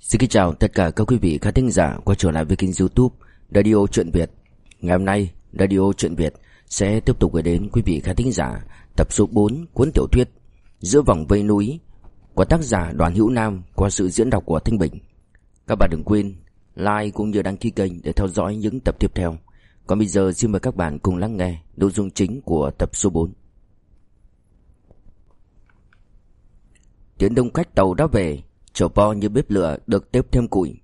Xin kính chào tất cả các quý vị khán thính giả quay trở lại với kênh youtube Radio Chuyện Việt. Ngày hôm nay, Radio Chuyện Việt sẽ tiếp tục gửi đến quý vị khán thính giả tập số 4 cuốn tiểu thuyết Giữa vòng vây núi của tác giả Đoàn Hữu Nam qua sự diễn đọc của Thanh Bình. Các bạn đừng quên like cũng như đăng ký kênh để theo dõi những tập tiếp theo. Còn bây giờ xin mời các bạn cùng lắng nghe nội dung chính của tập số 4 Tiến đông khách tàu đã về Chổ po như bếp lửa được tiếp thêm củi.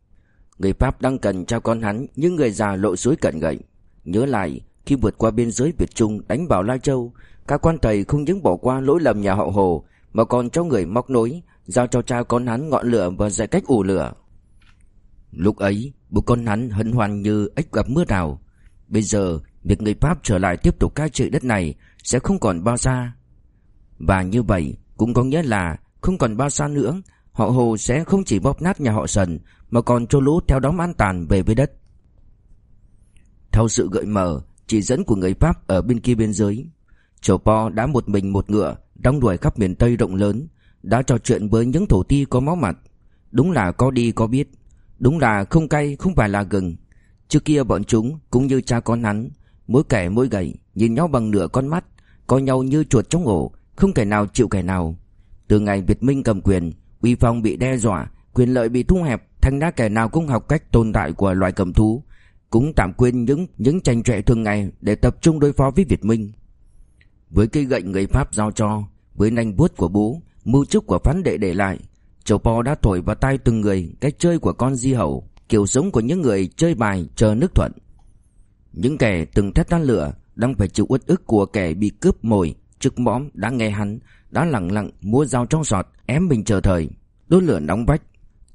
Người Pháp đang cần cho con hắn Nhưng người già lộ suối cận gậy. Nhớ lại, khi vượt qua biên giới Việt Trung Đánh vào Lai Châu, Các quan thầy không những bỏ qua lỗi lầm nhà họ Hồ, Mà còn cho người móc nối, Giao cho cha con hắn ngọn lửa và dạy cách ủ lửa. Lúc ấy, Bố con hắn hân hoan như ếch gặp mưa rào Bây giờ, Việc người Pháp trở lại tiếp tục cai trị đất này Sẽ không còn bao xa. Và như vậy, cũng có nghĩa là Không còn bao xa nữa Họ Hồ sẽ không chỉ bóp nát nhà họ Sần, Mà còn cho lũ theo đóm an tàn về với đất. Theo sự gợi mở, Chỉ dẫn của người Pháp ở bên kia biên giới Chầu Po đã một mình một ngựa Đong đuổi khắp miền Tây rộng lớn, Đã trò chuyện với những thổ ti có máu mặt. Đúng là có đi có biết, Đúng là không cay không phải là gừng. Trước kia bọn chúng cũng như cha con hắn, Mỗi kẻ mỗi gầy Nhìn nhau bằng nửa con mắt, Coi nhau như chuột trong ổ, Không kẻ nào chịu kẻ nào. Từ ngày Việt Minh cầm quyền uy phong bị đe dọa, quyền lợi bị thu hẹp, thành ra kẻ nào cũng học cách tồn tại của loài cầm thú, cũng tạm quên những những tranh trẻ thường ngày để tập trung đối phó với Việt Minh. Với cây gậy người Pháp giao cho, với nanh vuốt của bố, mưu trúc của phán đệ để lại, Châu Po đã thổi vào tay từng người cách chơi của con di hậu, kiểu sống của những người chơi bài chờ nước thuận. Những kẻ từng thét tan lửa đang phải chịu uất ức của kẻ bị cướp mồi, trực mõm đã nghe hắn đã lặng lặng mua dao trong sọt ém mình chờ thời. Đốt lửa nóng vách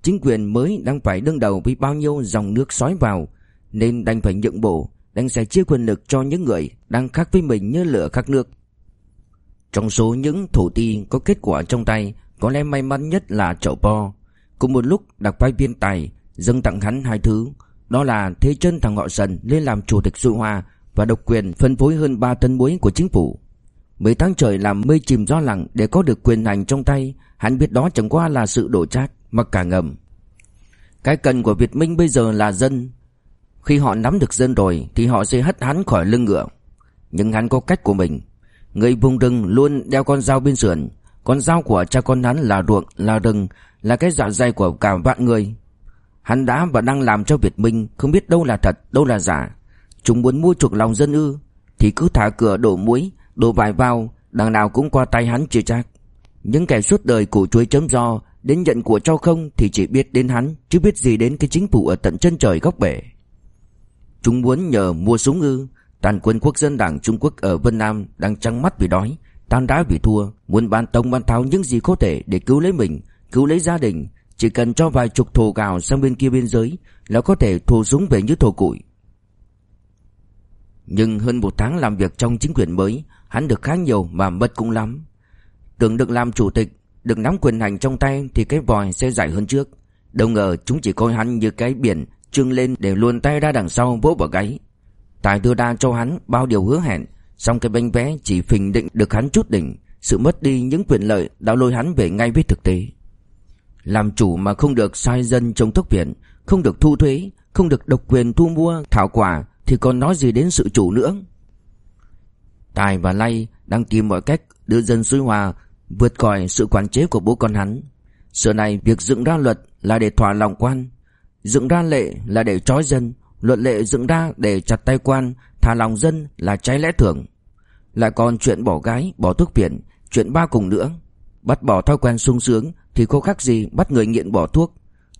chính quyền mới đang phải đương đầu với bao nhiêu dòng nước xói vào, nên đành phải nhượng bộ đành sẽ chia quyền lực cho những người đang khác với mình như lửa khác nước. Trong số những thủ ti có kết quả trong tay, có lẽ may mắn nhất là chậu po. Cùng một lúc, đặc phái viên tài dâng tặng hắn hai thứ. Đó là thế chân thằng họ sần lên làm chủ tịch Dụ Hoa và độc quyền phân phối hơn ba tấn muối của chính phủ. Mấy tháng trời làm mây chìm gió lặng để có được quyền hành trong tay, hắn biết đó chẳng qua là sự đổ trác, mặc cả ngầm. Cái cần của Việt Minh bây giờ là dân. Khi họ nắm được dân rồi thì họ sẽ hất hắn khỏi lưng ngựa. Nhưng hắn có cách của mình. Người vùng rừng luôn đeo con dao bên sườn. Con dao của cha con hắn là ruộng, là rừng, là cái dạ dày của cả vạn người. Hắn đã và đang làm cho Việt Minh không biết đâu là thật, đâu là giả. Chúng muốn mua chuộc lòng dân ư, thì cứ thả cửa đổ muối, Đổ vải vào, Đằng nào cũng qua tay hắn chưa chắc. Những kẻ suốt đời củ chuối chấm do, Đến nhận của cho không thì chỉ biết đến hắn, Chứ biết gì đến cái chính phủ ở tận chân trời góc bể. Chúng muốn nhờ mua súng ư. Toàn quân quốc dân đảng Trung Quốc ở Vân Nam Đang trăng mắt vì đói, Tan đá vì thua, Muốn ban tông ban tháo những gì có thể để cứu lấy mình, Cứu lấy gia đình. Chỉ cần cho vài chục thổ gạo sang bên kia biên giới Là có thể thù súng về như thổ củi nhưng hơn một tháng làm việc trong chính quyền mới, Hắn được khá nhiều mà mất cũng lắm. Tưởng được làm chủ tịch, Được nắm quyền hành trong tay Thì cái vòi sẽ dài hơn trước. Đâu ngờ chúng chỉ coi hắn như cái biển Trưng lên để luồn tay ra đằng sau vỗ vào gáy. Tài đưa ra cho hắn bao điều hứa hẹn, Xong cái bánh vé chỉ phình định được hắn chút đỉnh. Sự mất đi những quyền lợi đã lôi hắn về ngay với thực tế. Làm chủ mà không được sai dân trong thuốc viện, Không được thu thuế, Không được độc quyền thu mua, thảo quả thì còn nói gì đến sự chủ nữa Tài và Lay đang tìm mọi cách đưa dân suối hòa vượt khỏi sự quản chế của bố con hắn. Sự này việc dựng ra luật là để thỏa lòng quan, dựng ra lệ là để trói dân, luật lệ dựng ra để chặt tay quan, thả lòng dân là trái lẽ thường. Lại còn chuyện bỏ gái, bỏ thuốc phiện, chuyện ba cùng nữa. Bắt bỏ thói quen sung sướng thì không khác gì bắt người nghiện bỏ thuốc.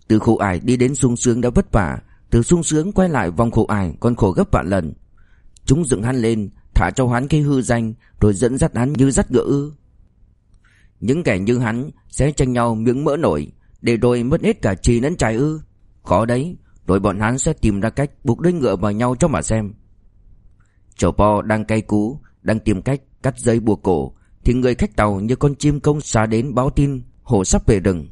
Từ khổ ải đi đến sung sướng đã vất vả, từ sung sướng quay lại vòng khổ ải còn khổ gấp vạn lần. Chúng dựng hắn lên thả cho hắn cái hư danh rồi dẫn dắt hắn như dắt ngựa ư. Những kẻ như hắn sẽ tranh nhau miếng mỡ nổi để rồi mất hết cả trì lẫn trái ư. Khó đấy, rồi bọn hắn sẽ tìm ra cách buộc đôi ngựa vào nhau cho mà xem. Chầu po đang cay cú, đang tìm cách cắt dây buộc cổ thì người khách tàu như con chim công xa đến báo tin hồ sắp về rừng.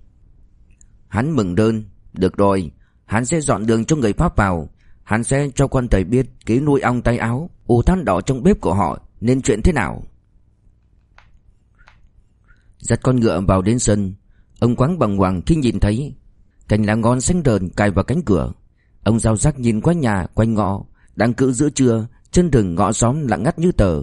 Hắn mừng đơn, được rồi, hắn sẽ dọn đường cho người Pháp vào, Hắn sẽ cho quan thầy biết ký nuôi ong tay áo Ủ than đỏ trong bếp của họ. Nên chuyện thế nào? Dắt con ngựa vào đến sân. Ông quáng bằng hoàng khi nhìn thấy. Cành lá ngon xanh đờn cài vào cánh cửa. Ông giao giác nhìn qua nhà quanh ngõ. Đang cự giữa trưa Chân đường ngõ xóm lặng ngắt như tờ.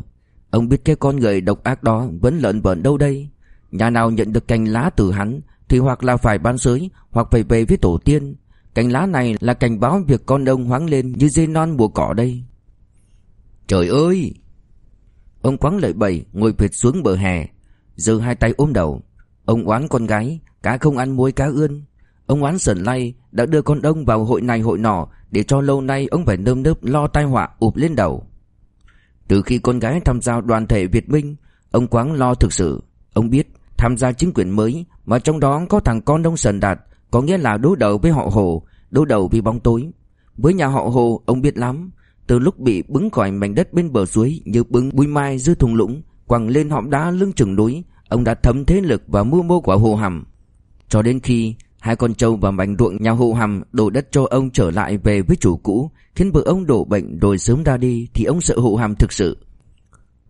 Ông biết cái con người độc ác đó Vẫn lợn vợn đâu đây? Nhà nào nhận được cành lá từ hắn Thì hoặc là phải ban sới Hoặc phải về với tổ tiên. Cành lá này là cảnh báo việc con ông hoáng lên Như dây non mùa cỏ đây. Trời ơi! Ông quáng lợi bầy ngồi phệt xuống bờ hè, giơ hai tay ôm đầu. Ông oán con gái, Cá không ăn muối, cá ươn. Ông oán sần lay, đã đưa con ông vào hội này hội nọ, Để cho lâu nay ông phải nơm nớp lo tai họa ụp lên đầu. Từ khi con gái tham gia đoàn thể Việt Minh, Ông quáng lo thực sự. Ông biết tham gia chính quyền mới, Mà trong đó có thằng con ông Sần Đạt có nghĩa là đối đầu với họ Hồ Đối đầu với bóng tối. Với nhà họ Hồ ông biết lắm, Từ lúc bị bứng khỏi mảnh đất bên bờ suối Như bứng bụi mai dưới thung lũng, Quẳng lên hõm đá lưng chừng núi, Ông đã thấm thế lực và mưu mô của Hồ Hàm. Cho đến khi Hai con trâu và mảnh ruộng nhà Hồ Hàm Đổ đất cho ông trở lại về với chủ cũ, Khiến vợ ông đổ bệnh rồi sớm ra đi, Thì ông sợ Hồ Hàm thực sự.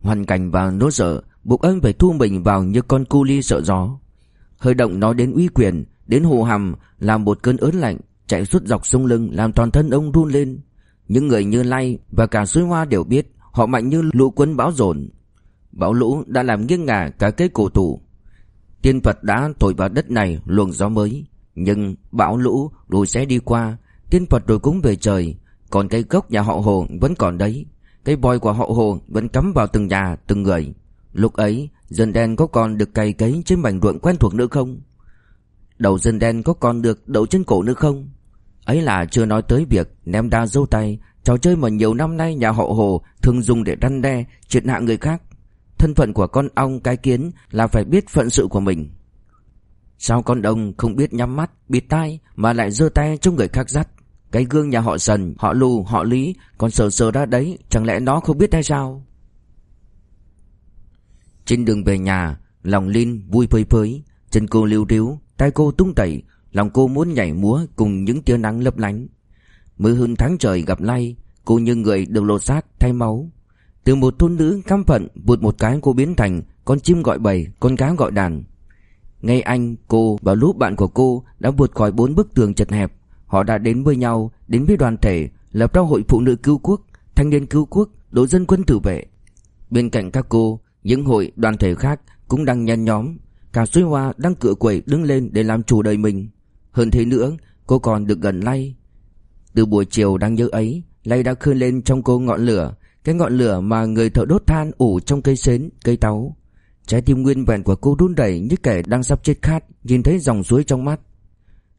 Hoàn cảnh và nỗi sợ Buộc ông phải thu mình vào như con cu ly sợ gió. Hơi động nói đến uy quyền, Đến Hồ Hàm, làm một cơn ớn lạnh, Chạy suốt dọc sông lưng, Làm toàn thân ông run lên. Những người như Lai và cả suối hoa đều biết, Họ mạnh như lũ quân bão dồn. Bão lũ đã làm nghiêng ngả cả cây cổ thụ Tiên Phật đã thổi vào đất này luồng gió mới, Nhưng bão lũ rồi sẽ đi qua. Tiên Phật rồi cũng về trời, Còn cây gốc nhà họ Hồ vẫn còn đấy. Cây bòi của họ Hồ vẫn cắm vào từng nhà, từng người. Lúc ấy dân đen có còn được cày cấy trên mảnh ruộng quen thuộc nữa không? Đầu dân đen có còn được đậu trên cổ nữa không? Ấy là chưa nói tới việc ném đa dâu tay Trò chơi mà nhiều năm nay nhà họ Hồ thường dùng để răn đe triệt hạ người khác. Thân phận của con ong cái kiến là phải biết phận sự của mình. Sao con đồng không biết nhắm mắt, bịt tai mà lại giơ tay cho người khác dắt? Cái gương nhà họ Sần, họ Lù, họ Lý Còn sờ sờ ra đấy, chẳng lẽ nó không biết hay sao? Trên đường về nhà, lòng Linh vui phơi phới Chân cô lưu ríu, tay cô tung tẩy Lòng cô muốn nhảy múa cùng những tia nắng lấp lánh Mới hơn tháng trời gặp lay Cô như người được lột xác thay máu từ một thôn nữ căm phận vụt một cái cô biến thành con chim gọi bầy, con cá gọi đàn. Ngay anh, cô và lũ bạn của cô đã vượt khỏi bốn bức tường chật hẹp. Họ đã đến với nhau, đến với đoàn thể, lập ra hội phụ nữ cứu quốc, thanh niên cứu quốc, đội dân quân tự vệ. Bên cạnh các cô, những hội đoàn thể khác cũng đang nhen nhóm. Cả suối hoa đang cựa quẩy đứng lên để làm chủ đời mình. Hơn thế nữa, cô còn được gần lay. Từ buổi chiều đang nhớ ấy, lay đã khơi lên trong cô ngọn lửa, cái ngọn lửa mà người thợ đốt than ủ trong cây sến, cây táo Trái tim nguyên vẹn của cô đun đẩy như kẻ đang sắp chết khát Nhìn thấy dòng suối trong mắt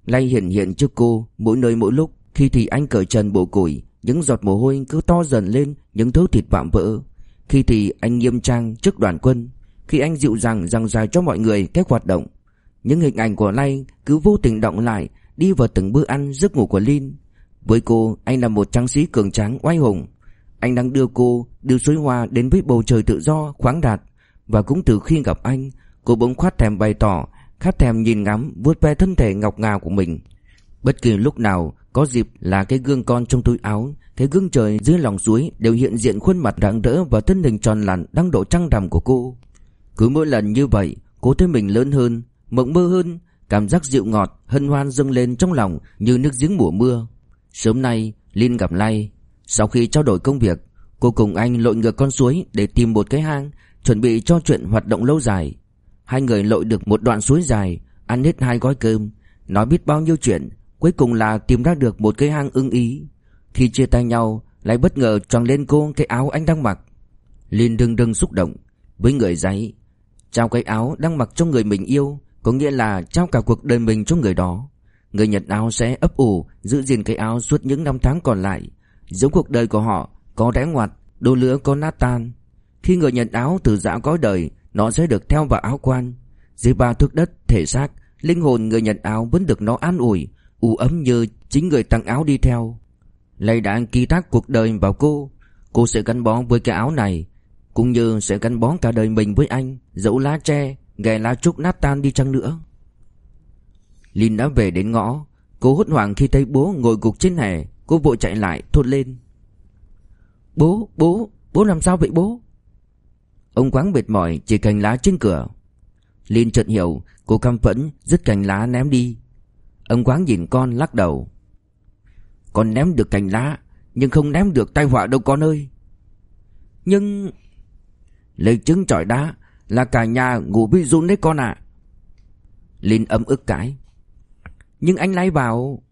Lay hiện hiện trước cô mỗi nơi mỗi lúc Khi thì anh cởi trần bộ củi Những giọt mồ hôi cứ to dần lên Những thớ thịt vạm vỡ khi thì anh nghiêm trang trước đoàn quân Khi anh dịu dàng rằng dài cho mọi người cách hoạt động Những hình ảnh của Lay cứ vô tình động lại Đi vào từng bữa ăn giấc ngủ của Linh Với cô anh là một trang sĩ cường tráng oai hùng anh đang đưa cô, đưa suối hoa đến với bầu trời tự do, khoáng đạt. Và cũng từ khi gặp anh, cô bỗng khoát thèm bày tỏ, khát thèm nhìn ngắm, vuốt ve thân thể ngọc ngà của mình. Bất kỳ lúc nào có dịp là cái gương con trong túi áo, cái gương trời dưới lòng suối đều hiện diện khuôn mặt rạng rỡ và thân hình tròn lặn đang độ trăng rằm của cô. Cứ mỗi lần như vậy, cô thấy mình lớn hơn, mộng mơ hơn, cảm giác dịu ngọt, hân hoan dâng lên trong lòng như nước giếng mùa mưa. Sớm nay, Linh gặp Lai, sau khi trao đổi công việc Cô cùng anh lội ngược con suối Để tìm một cái hang Chuẩn bị cho chuyện hoạt động lâu dài Hai người lội được một đoạn suối dài Ăn hết hai gói cơm Nói biết bao nhiêu chuyện Cuối cùng là tìm ra được một cái hang ưng ý. Khi chia tay nhau, Lại bất ngờ tròn lên cô cái áo anh đang mặc. Liên đừng đừng xúc động. Với người giấy, Trao cái áo đang mặc cho người mình yêu, Có nghĩa là trao cả cuộc đời mình cho người đó. Người nhận áo sẽ ấp ủ, Giữ gìn cái áo suốt những năm tháng còn lại. Giống cuộc đời của họ, Có đẽ ngoặt đô lứa có nát tan. Khi người nhận áo từ dã cõi đời, Nó sẽ được theo vào áo quan. Dưới ba thước đất thể xác, Linh hồn người nhận áo vẫn được nó an ủi u ấm như chính người tặng áo đi theo. Lây đã ký thác cuộc đời vào cô Cô sẽ gắn bó với cái áo này Cũng như sẽ gắn bó cả đời mình với anh Dẫu lá tre Ghè lá trúc nát tan đi chăng nữa. Linh đã về đến ngõ Cô hốt hoảng khi thấy bố ngồi gục trên hè Cô vội chạy lại thốt lên. Bố, bố, bố làm sao vậy bố? Ông quáng mệt mỏi chỉ cành lá trên cửa. Linh chợt hiểu Cô căm phẫn dứt cành lá ném đi. Ông Quáng nhìn con lắc đầu. Con ném được cành lá, Nhưng không ném được tai họa đâu con ơi. Nhưng Lấy trứng trọi đá Là cả nhà ngủ bị run đấy con ạ. À. Linh ấm ức cái Nhưng anh lái bảo,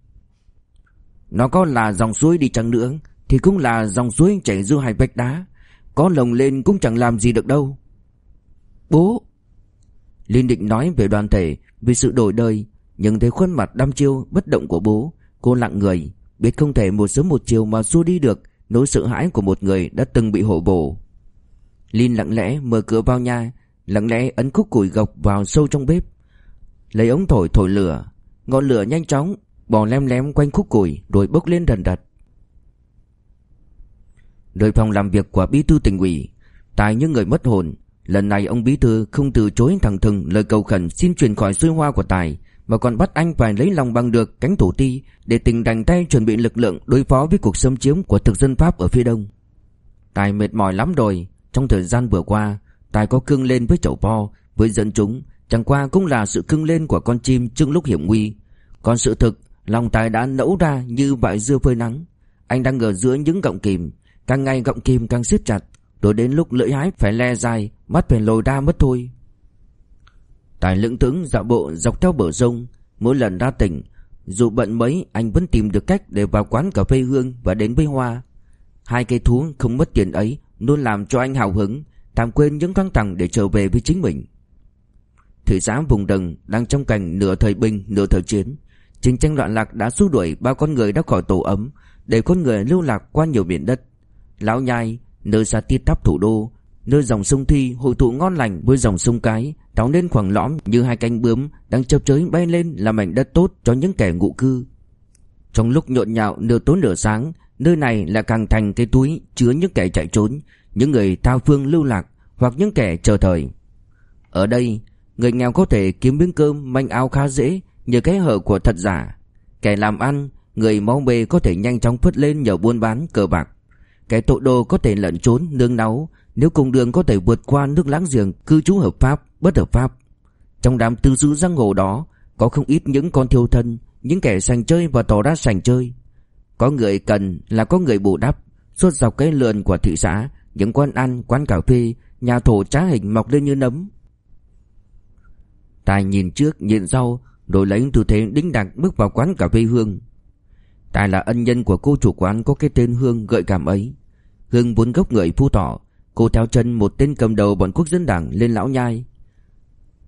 Nó có là dòng suối đi chăng nữa, Thì cũng là dòng suối chảy giữa hai vách đá. Có lồng lên cũng chẳng làm gì được đâu. Bố, Linh định nói về đoàn thể Vì sự đổi đời. Nhưng thấy khuôn mặt đăm chiêu bất động của bố, Cô lặng người, Biết không thể một sớm một chiều mà xua đi được Nỗi sợ hãi của một người đã từng bị hổ bổ. Linh lặng lẽ mở cửa vào nhà, Lặng lẽ ấn khúc củi gộc vào sâu trong bếp. Lấy ống thổi thổi lửa, Ngọn lửa nhanh chóng Bò lem lem quanh khúc củi Rồi bốc lên đần đật. Nơi phòng làm việc của bí thư tỉnh ủy Tài như người mất hồn, Lần này ông bí thư không từ chối thẳng thừng lời cầu khẩn xin chuyển khỏi xuôi hoa của Tài mà còn bắt anh phải lấy lòng bằng được cánh thủ ti để tình đành tay chuẩn bị lực lượng đối phó với cuộc xâm chiếm của thực dân Pháp ở phía đông. Tài mệt mỏi lắm rồi, trong thời gian vừa qua, Tài có cưng lên với chậu po, với dân chúng, chẳng qua cũng là sự cưng lên của con chim trước lúc hiểm nguy. Còn sự thực, lòng Tài đã nẫu ra như vải dưa phơi nắng. Anh đang ở giữa những gọng kìm, càng ngày gọng kìm càng siết chặt, rồi đến lúc lưỡi hái phải le dài, mắt phải lồi ra mất thôi. Tài lưỡng tướng dạo bộ dọc theo bờ sông, mỗi lần ra tỉnh, dù bận mấy anh vẫn tìm được cách để vào quán cà phê Hương và đến với Hoa. Hai cây thú không mất tiền ấy luôn làm cho anh hào hứng, tạm quên những căng thẳng để trở về với chính mình. Thị xã vùng đầm đang trong cảnh nửa thời binh nửa thời chiến, chiến tranh loạn lạc đã xua đuổi bao con người đã khỏi tổ ấm, để con người lưu lạc qua nhiều miền đất. Lão nhai, nơi xa tiết tháp thủ đô, nơi dòng sông Thi hội tụ ngon lành với dòng sông Cái, tạo nên khoảng lõm như hai cánh bướm đang chớp chới bay lên làm mảnh đất tốt cho những kẻ ngụ cư. Trong lúc nhộn nhạo nửa tối nửa sáng, nơi này là càng thành cái túi chứa những kẻ chạy trốn, những người thao phương lưu lạc hoặc những kẻ chờ thời. Ở đây, người nghèo có thể kiếm miếng cơm manh áo khá dễ nhờ cái hở của thật giả. Kẻ làm ăn, người máu bê có thể nhanh chóng phất lên nhờ buôn bán cờ bạc. Kẻ tội đồ có thể lẩn trốn nương náu nếu cùng đường có thể vượt qua nước láng giềng cư trú hợp pháp, bất hợp pháp. Trong đám tư dữ giang hồ đó có không ít những con thiêu thân, những kẻ sành chơi và tỏ ra sành chơi. Có người cần là có người bù đắp, suốt dọc cái lườn của thị xã, những quán ăn, quán cà phê, nhà thổ trá hình mọc lên như nấm. Tài nhìn trước nhìn sau, rồi lấy tư thế đính đạc bước vào quán cà phê Hương. Tài là ân nhân của cô chủ quán có cái tên Hương gợi cảm ấy. Hương vốn gốc người Phú Thọ, Cô theo chân một tên cầm đầu bọn quốc dân đảng lên Lão Nhai.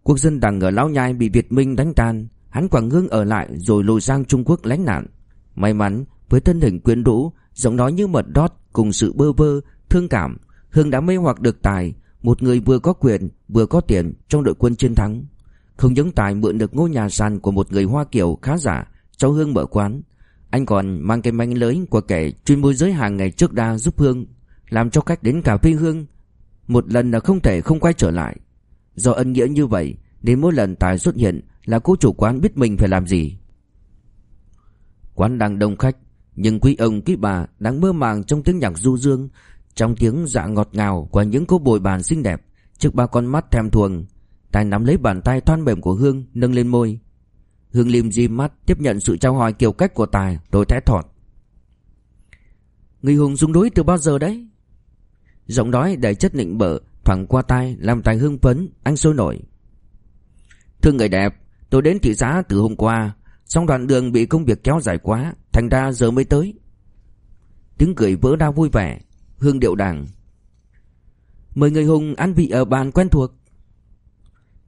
Quốc dân đảng ở Lão Nhai bị Việt Minh đánh tan, Hắn Quảng Hương ở lại rồi lùi sang Trung Quốc lánh nạn. May mắn, với thân hình quyến rũ, Giọng nói như mật đót cùng sự bơ vơ, Thương cảm Hương đã mê hoặc được Tài. Một người vừa có quyền, vừa có tiền trong đội quân chiến thắng. Không những Tài mượn được ngôi nhà sàn của một người Hoa Kiều khá giả Cho Hương mở quán. Anh còn mang cái manh lưới của kẻ chuyên môi giới hàng ngày trước đa giúp Hương làm cho khách đến cà phê hương một lần là không thể không quay trở lại. Do ân nghĩa như vậy nên mỗi lần Tài xuất hiện là cô chủ quán biết mình phải làm gì. Quán đang đông khách nhưng quý ông quý bà đang mơ màng trong tiếng nhạc du dương, trong tiếng dạ ngọt ngào của những cô bồi bàn xinh đẹp trước ba con mắt thèm thuồng. Tài nắm lấy bàn tay thoan mềm của Hương nâng lên môi. Hương lim di mắt tiếp nhận sự trao hỏi kiểu cách của Tài rồi thẽ thọt. Người hùng dùng đối từ bao giờ đấy? Giọng nói đầy chất nịnh bợ thoảng qua tai làm tài hưng phấn, anh sôi nổi. Thưa người đẹp, tôi đến thị xã từ hôm qua, xong đoạn đường bị công việc kéo dài quá, thành ra giờ mới tới. Tiếng cười vỡ đau vui vẻ, hương điệu đàng. Mời người hùng ăn vị ở bàn quen thuộc.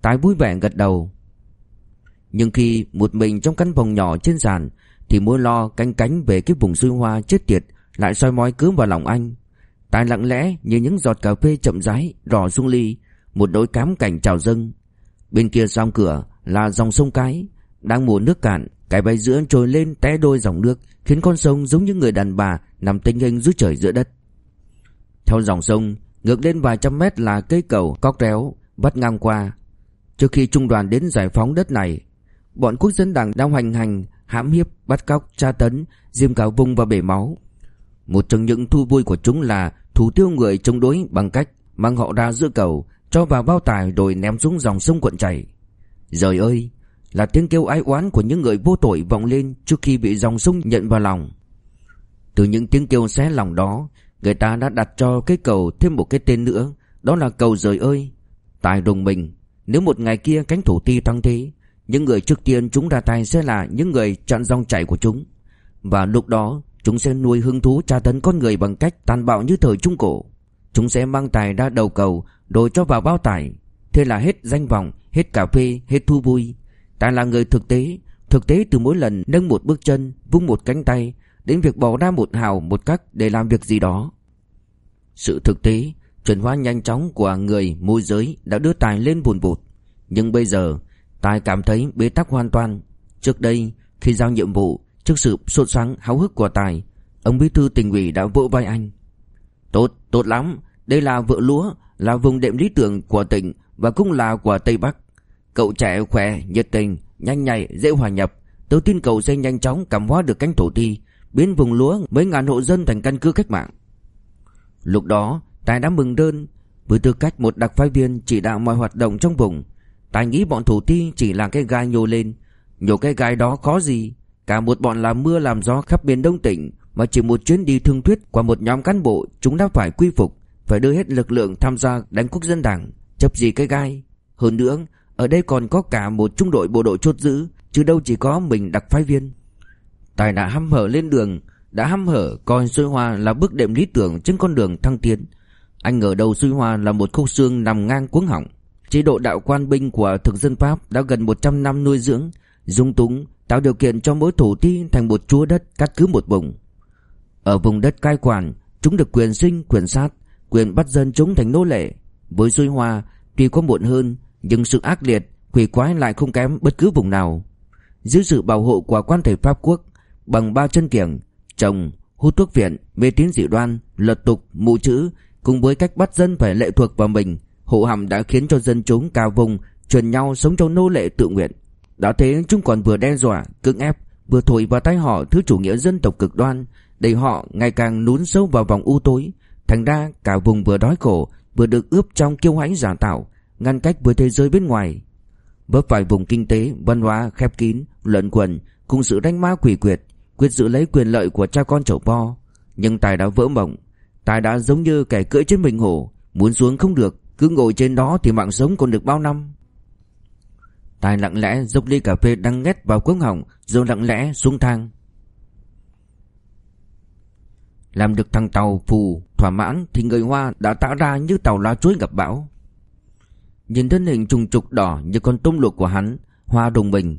Tài vui vẻ gật đầu. Nhưng khi một mình trong căn phòng nhỏ trên sàn thì mối lo canh cánh về cái vùng xuôi hoa chết tiệt lại soi mói cướm vào lòng anh tai lặng lẽ như những giọt cà phê chậm rãi rò xuống ly, một nỗi cám cảnh trào dâng. Bên kia song cửa là dòng sông cái, đang mùa nước cạn, cái bay giữa trồi lên té đôi dòng nước, khiến con sông giống như người đàn bà nằm tinh hình dưới trời giữa đất. Theo dòng sông, ngược lên vài trăm mét là cây cầu cóc réo vắt ngang qua. Trước khi trung đoàn đến giải phóng đất này, bọn quốc dân đảng đang hoành hành, hãm hiếp, bắt cóc, tra tấn, diêm cả vùng và bể máu. Một trong những thu vui của chúng là thủ tiêu người chống đối bằng cách mang họ ra giữa cầu, cho vào bao tải rồi ném xuống dòng sông cuộn chảy. Trời ơi, Là tiếng kêu ái oán của những người vô tội vọng lên Trước khi bị dòng sông nhận vào lòng. Từ những tiếng kêu xé lòng đó Người ta đã đặt cho cái cầu thêm một cái tên nữa Đó là cầu rời ơi! Tài đồng mình Nếu một ngày kia cánh thủ ti tăng thế Những người trước tiên chúng ra tay sẽ là những người chặn dòng chảy của chúng. Và lúc đó Chúng sẽ nuôi hứng thú tra tấn con người bằng cách tàn bạo như thời Trung Cổ. Chúng sẽ mang tài ra đầu cầu Rồi cho vào bao tải. Thế là hết danh vọng, hết cà phê, hết thu vui. Ta là người thực tế Thực tế từ mỗi lần nâng một bước chân Vung một cánh tay Đến việc bỏ ra một hào một cách để làm việc gì đó. Sự thực tế Chuyển hóa nhanh chóng của người môi giới Đã đưa Tài lên bùn vụt Nhưng bây giờ Tài cảm thấy bế tắc hoàn toàn. Trước đây khi giao nhiệm vụ Trước sự sốt sáng háo hức của Tài Ông bí thư tỉnh ủy đã vỗ vai anh. Tốt, tốt lắm. Đây là vựa lúa Là vùng đệm lý tưởng của tỉnh Và cũng là của Tây Bắc. Cậu trẻ khỏe, nhiệt tình, nhanh nhạy, dễ hòa nhập. Tôi tin cậu sẽ nhanh chóng cảm hóa được cánh thổ ti Biến vùng lúa mấy ngàn hộ dân thành căn cứ cách mạng. Lúc đó Tài đã mừng đơn. Với tư cách một đặc phái viên chỉ đạo mọi hoạt động trong vùng Tài nghĩ bọn thổ ti chỉ là cái gai nhô lên. Nhổ cái gai đó khó gì. Cả một bọn làm mưa làm gió khắp miền Đông tỉnh, Mà chỉ một chuyến đi thương thuyết qua một nhóm cán bộ Chúng đã phải quy phục, Phải đưa hết lực lượng tham gia đánh quốc dân đảng Chấp gì cái gai. Hơn nữa, ở đây còn có cả một trung đội bộ đội chốt giữ, Chứ đâu chỉ có mình đặc phái viên. Tài đã hăm hở lên đường, Đã hăm hở coi Xuôi Hoa là bước đệm lý tưởng trên con đường thăng tiến. Anh ở đầu Xuôi Hoa là một khúc xương nằm ngang cuống họng. Chế độ đạo quan binh của thực dân Pháp đã gần 100 năm nuôi dưỡng Dung túng tạo điều kiện cho mỗi thổ ti thành một chúa đất cắt cứ một vùng Ở vùng đất cai quản Chúng được quyền sinh, quyền sát Quyền bắt dân chúng thành nô lệ Với Xuôi Hoa tuy có muộn hơn nhưng sự ác liệt, quỷ quái lại không kém bất cứ vùng nào. Dưới sự bảo hộ của quan thể Pháp quốc, bằng ba chân kiểng, trồng, hút thuốc viện, mê tín dị đoan, lật tục, mụ chữ, cùng với cách bắt dân phải lệ thuộc vào mình, hộ hầm đã khiến cho dân chúng cả vùng truyền nhau sống trong nô lệ tự nguyện. Đã thế chúng còn vừa đe dọa, cưỡng ép, vừa thổi vào tay họ thứ chủ nghĩa dân tộc cực đoan, để họ ngày càng lún sâu vào vòng u tối. Thành ra cả vùng vừa đói khổ, vừa được ướp trong kiêu hãnh giả tạo, ngăn cách với thế giới bên ngoài. Vấp phải vùng kinh tế, văn hóa khép kín, luận quần cùng sự đánh ma quỷ quyệt, quyết giữ lấy quyền lợi của cha con chậu po. Nhưng Tài đã vỡ mộng, Tài đã giống như kẻ cưỡi trên mình hổ, muốn xuống không được, cứ ngồi trên đó thì mạng sống còn được bao năm. Tài lặng lẽ dốc ly cà phê đang ghét vào cuống họng, rồi lặng lẽ xuống thang. Làm được thằng tàu phù thỏa mãn thì người Hoa đã tạo ra như tàu lá chuối gặp bão. Nhìn thân hình trùng trục đỏ như con tôm luộc của hắn, Hoa đồng bình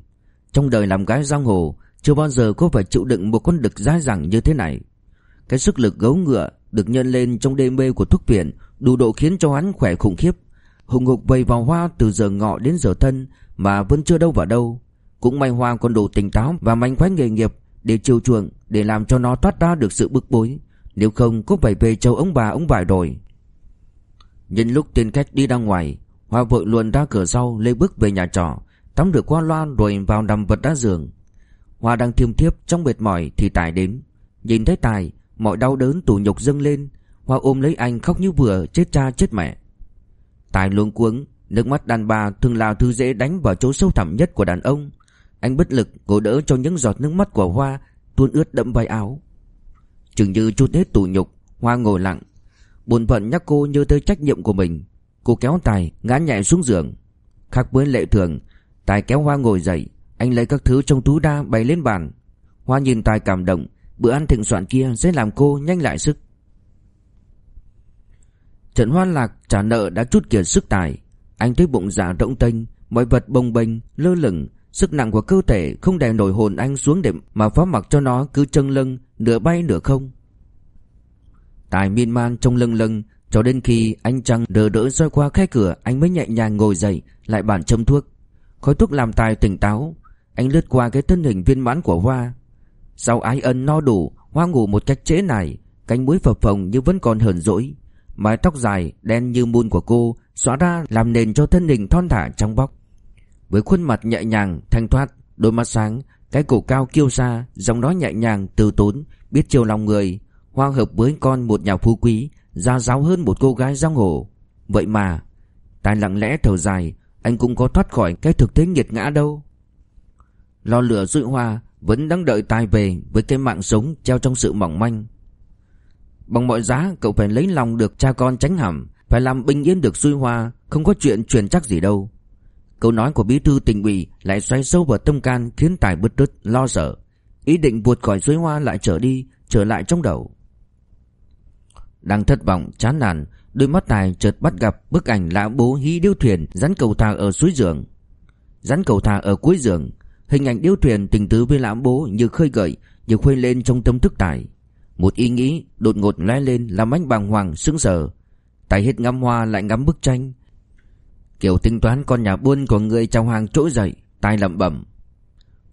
Trong đời làm gái giang hồ, Chưa bao giờ có phải chịu đựng một con đực dai dẳng như thế này Cái sức lực gấu ngựa Được nhân lên trong đêm mê của thuốc viện Đủ độ khiến cho hắn khỏe khủng khiếp Hùng ngục vây vào Hoa từ giờ ngọ đến giờ thân mà vẫn chưa đâu vào đâu. Cũng may Hoa còn đủ tỉnh táo Và mánh khoái nghề nghiệp Để chiều chuộng, Để làm cho nó thoát ra được sự bức bối. Nếu không, có phải về châu ông bà ông vải rồi. Nhân lúc tên khách đi ra ngoài, Hoa vội luồn ra cửa sau lê bước về nhà trọ, Tắm được qua loa rồi vào nằm vật đá giường. Hoa đang thiêm thiếp trong mệt mỏi thì Tài đến. Nhìn thấy Tài, Mọi đau đớn tủ nhục dâng lên. Hoa ôm lấy anh khóc như vừa, chết cha chết mẹ. Tài luống cuống Nước mắt đàn bà thường là thứ dễ đánh vào chỗ sâu thẳm nhất của đàn ông. Anh bất lực cố đỡ cho những giọt nước mắt của Hoa Tuôn ướt đẫm vai áo. Chừng như chút hết tủ nhục, Hoa ngồi lặng. Buồn phận nhắc cô nhớ tới trách nhiệm của mình. Cô kéo Tài ngã nhẹ xuống giường. Khác với lệ thường, Tài kéo Hoa ngồi dậy. Anh lấy các thứ trong túi đa bày lên bàn. Hoa nhìn Tài cảm động. Bữa ăn thịnh soạn kia sẽ làm cô nhanh lại sức. Trận hoa lạc trả nợ đã chút kiệt sức Tài. Anh thấy bụng giả rỗng tênh, Mọi vật bồng bềnh, lơ lửng. Sức nặng của cơ thể không đè nổi hồn anh xuống để Mà phó mặc cho nó cứ chân lưng Nửa bay nửa không. Tài miên man trong lưng lưng cho đến khi anh Trăng đỡ đỡ roi qua khe cửa, Anh mới nhẹ nhàng ngồi dậy, Lại bàn châm thuốc. Khói thuốc làm tài tỉnh táo. Anh lướt qua cái thân hình viên mãn của Hoa. Sau ái ân no đủ, Hoa ngủ một cách trễ này Cánh mũi phập phồng nhưng vẫn còn hờn dỗi. Mái tóc dài đen như mun của cô Xóa ra làm nền cho thân hình thon thả trong bóc Với khuôn mặt nhẹ nhàng, thanh thoát, Đôi mắt sáng, Cái cổ cao kiêu sa, Giọng nói nhẹ nhàng, từ tốn, Biết chiều lòng người, Hoa hợp với con một nhà phú quý ra giáo hơn một cô gái giang hồ. Vậy mà Tài lặng lẽ thở dài, Anh cũng có thoát khỏi cái thực tế nghiệt ngã đâu. Lo lửa rụi hoa Vẫn đang đợi tài về Với cái mạng sống treo trong sự mỏng manh. Bằng mọi giá, cậu phải lấy lòng được cha con tránh hầm phải làm bình yên được xuôi hoa, Không có chuyện truyền chắc gì đâu. Câu nói của bí thư tỉnh ủy Lại xoay sâu vào tâm can Khiến Tài bứt rứt, lo sợ. Ý định vụt khỏi xuôi hoa lại trở đi, Trở lại trong đầu. Đang thất vọng, chán nản, Đôi mắt Tài chợt bắt gặp bức ảnh lão bố hí điêu thuyền Rắn cầu thang ở suối giường. Rắn cầu thang ở cuối giường, Hình ảnh điêu thuyền tình tứ với lão bố Như khơi gợi, Như khuây lên trong tâm thức Tài. Một ý nghĩ đột ngột lóe lên làm anh bàng hoàng sững sờ. Tay hết ngắm hoa lại ngắm bức tranh. Kiểu tính toán con nhà buôn của người trong hàng trỗi dậy, tay lẩm bẩm.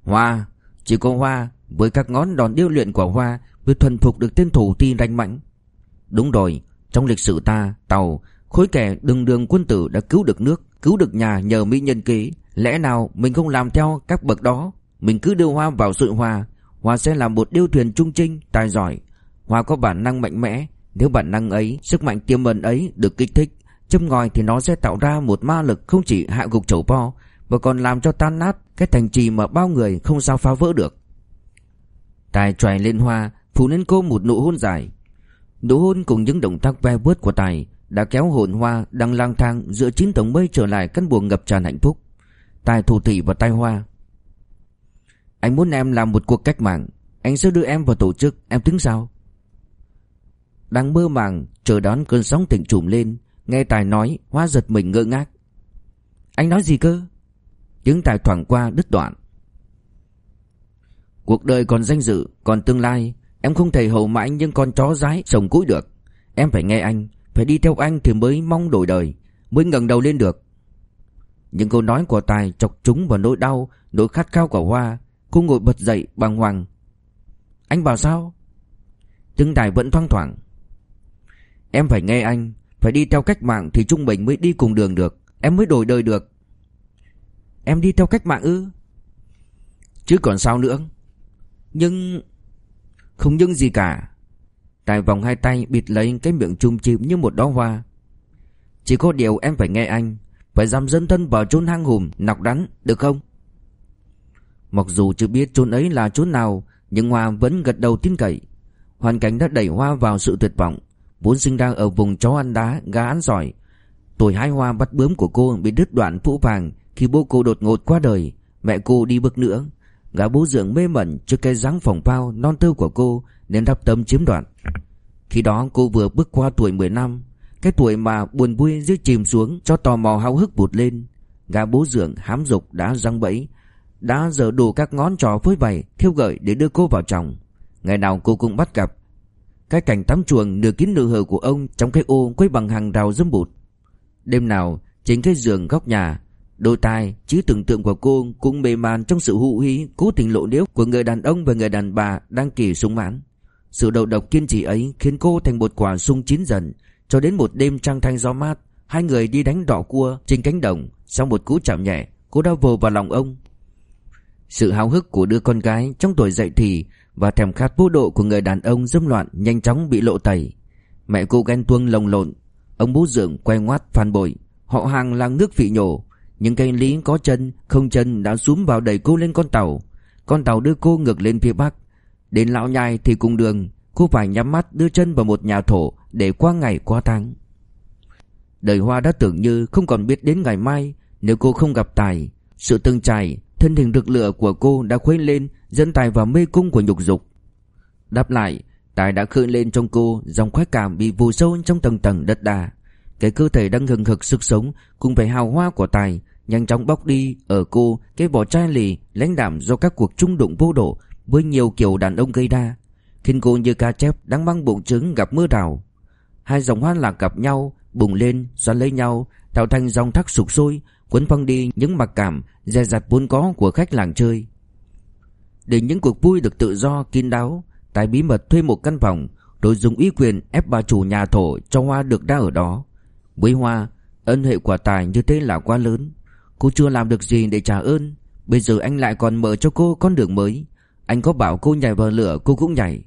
Hoa, chỉ có hoa với các ngón đòn điêu luyện của hoa mới thuần phục được tên thủ ti ranh mãnh. Đúng rồi, trong lịch sử ta, tàu, khối kẻ đường đường quân tử đã cứu được nước, cứu được nhà nhờ mỹ nhân kế. Lẽ nào mình không làm theo các bậc đó? Mình cứ đưa hoa vào sự hoa, hoa sẽ là một điêu thuyền trung trinh, tài giỏi, Hoa có bản năng mạnh mẽ nếu bản năng ấy, sức mạnh tiềm ẩn ấy được kích thích Châm ngòi thì nó sẽ tạo ra một ma lực không chỉ hạ gục chầu po Mà còn làm cho tan nát cái thành trì mà bao người không sao phá vỡ được. Tài tròi lên hoa Phủ lên cô một nụ hôn dài. Nụ hôn cùng những động tác ve vớt của Tài Đã kéo hồn hoa đang lang thang Giữa chín tầng mây trở lại căn buồng ngập tràn hạnh phúc. Tài thủ thị vào tay hoa. Anh muốn em làm một cuộc cách mạng Anh sẽ đưa em vào tổ chức Em tính sao? Đang mơ màng chờ đón cơn sóng tỉnh trùm lên, Nghe Tài nói Hoa giật mình ngơ ngác. Anh nói gì cơ? Tiếng Tài thoảng qua đứt đoạn. Cuộc đời còn danh dự, Còn tương lai, Em không thể hầu mãi những con chó rái sồng cũi được. Em phải nghe anh, Phải đi theo anh thì mới mong đổi đời, Mới ngẩng đầu lên được. Những câu nói của Tài chọc chúng vào nỗi đau, Nỗi khát khao của Hoa, Cô ngồi bật dậy bàng hoàng. Anh bảo sao? Tiếng Tài vẫn thoang thoảng. Em phải nghe anh, Phải đi theo cách mạng thì Trung Bình mới đi cùng đường được. Em mới đổi đời được. Em đi theo cách mạng ư? Chứ còn sao nữa? Nhưng, Không nhưng gì cả. Tài vòng hai tay bịt lấy cái miệng chum chìm như một đóa hoa. Chỉ có điều em phải nghe anh, Phải dám dân thân vào chốn hang hùm, Nọc đắn, được không? Mặc dù chưa biết chốn ấy là chốn nào, Nhưng Hoa vẫn gật đầu tin cậy. Hoàn cảnh đã đẩy Hoa vào sự tuyệt vọng. Vốn sinh ra ở vùng chó ăn đá, gà ăn giỏi. Tuổi hái hoa bắt bướm của cô bị đứt đoạn phũ vàng Khi bố cô đột ngột qua đời Mẹ cô đi bước nữa. Gã bố dưỡng mê mẩn trước cái dáng phòng phao non tơ của cô Nên đắp tâm chiếm đoạt. Khi đó cô vừa bước qua tuổi 10 năm Cái tuổi mà buồn vui dưới chìm xuống Cho tò mò háo hức bụt lên. Gã bố dưỡng hám dục đã răng bẫy Đã dở đủ các ngón trò phối bày Thiêu gợi để đưa cô vào chồng. Ngày nào cô cũng bắt gặp cái cảnh tắm chuồng nửa kín nửa hở của ông trong cái ô quấy bằng hàng rào dâm bụt. Đêm nào, trên cái giường góc nhà, đôi tai, trí tưởng tượng của cô cũng mê man trong sự hụ hí, cố tình lộ liễu của người đàn ông và người đàn bà đang kỳ sung mãn. Sự đầu độc kiên trì ấy khiến cô thành một quả sung chín dần, cho đến một đêm trăng thanh gió mát, hai người đi đánh đỏ cua trên cánh đồng, sau một cú chạm nhẹ, cô đã vồ vào lòng ông. Sự háo hức của đứa con gái trong tuổi dậy thì và thèm khát vũ độ của người đàn ông dâm loạn nhanh chóng bị lộ tẩy. Mẹ cô ghen tuông lồng lộn, ông bố dưỡng quay ngoắt phản bội, họ hàng lang nước vị nhổ. Những cây lý có chân, không chân đã xuống vào đẩy cô lên con tàu. Con tàu đưa cô ngược lên phía bắc. Đến lão nhai thì cùng đường, cô phải nhắm mắt đưa chân vào một nhà thổ để qua ngày qua tháng. Đời Hoa đã tưởng như không còn biết đến ngày mai nếu cô không gặp Tài. Sự từng trải, thân hình rực lửa của cô đã khuấy lên dẫn Tài vào mê cung của nhục dục. Đáp lại, Tài đã khơi lên trong cô dòng khoái cảm bị vùi sâu trong tầng tầng đất đà. Cái cơ thể đang hừng hực sức sống cùng vẻ hào hoa của Tài nhanh chóng bóc đi ở cô cái vỏ chai lì lãnh đạm do các cuộc trung đụng vô độ với nhiều kiểu đàn ông gây ra, khiến cô như cá chép đang mang bụng trứng gặp mưa rào. Hai dòng hoa lạc gặp nhau, bùng lên, xoắn lấy nhau, tạo thành dòng thác sục sôi, cuốn phăng đi những mặc cảm dè dặt vốn có của khách làng chơi. Để những cuộc vui được tự do, kín đáo, Tài bí mật thuê một căn phòng, rồi dùng uy quyền ép bà chủ nhà thổ cho Hoa được ra ở đó. Với Hoa, ân hệ quả Tài như thế là quá lớn. Cô chưa làm được gì để trả ơn, bây giờ anh lại còn mở cho cô con đường mới. Anh có bảo cô nhảy vào lửa cô cũng nhảy.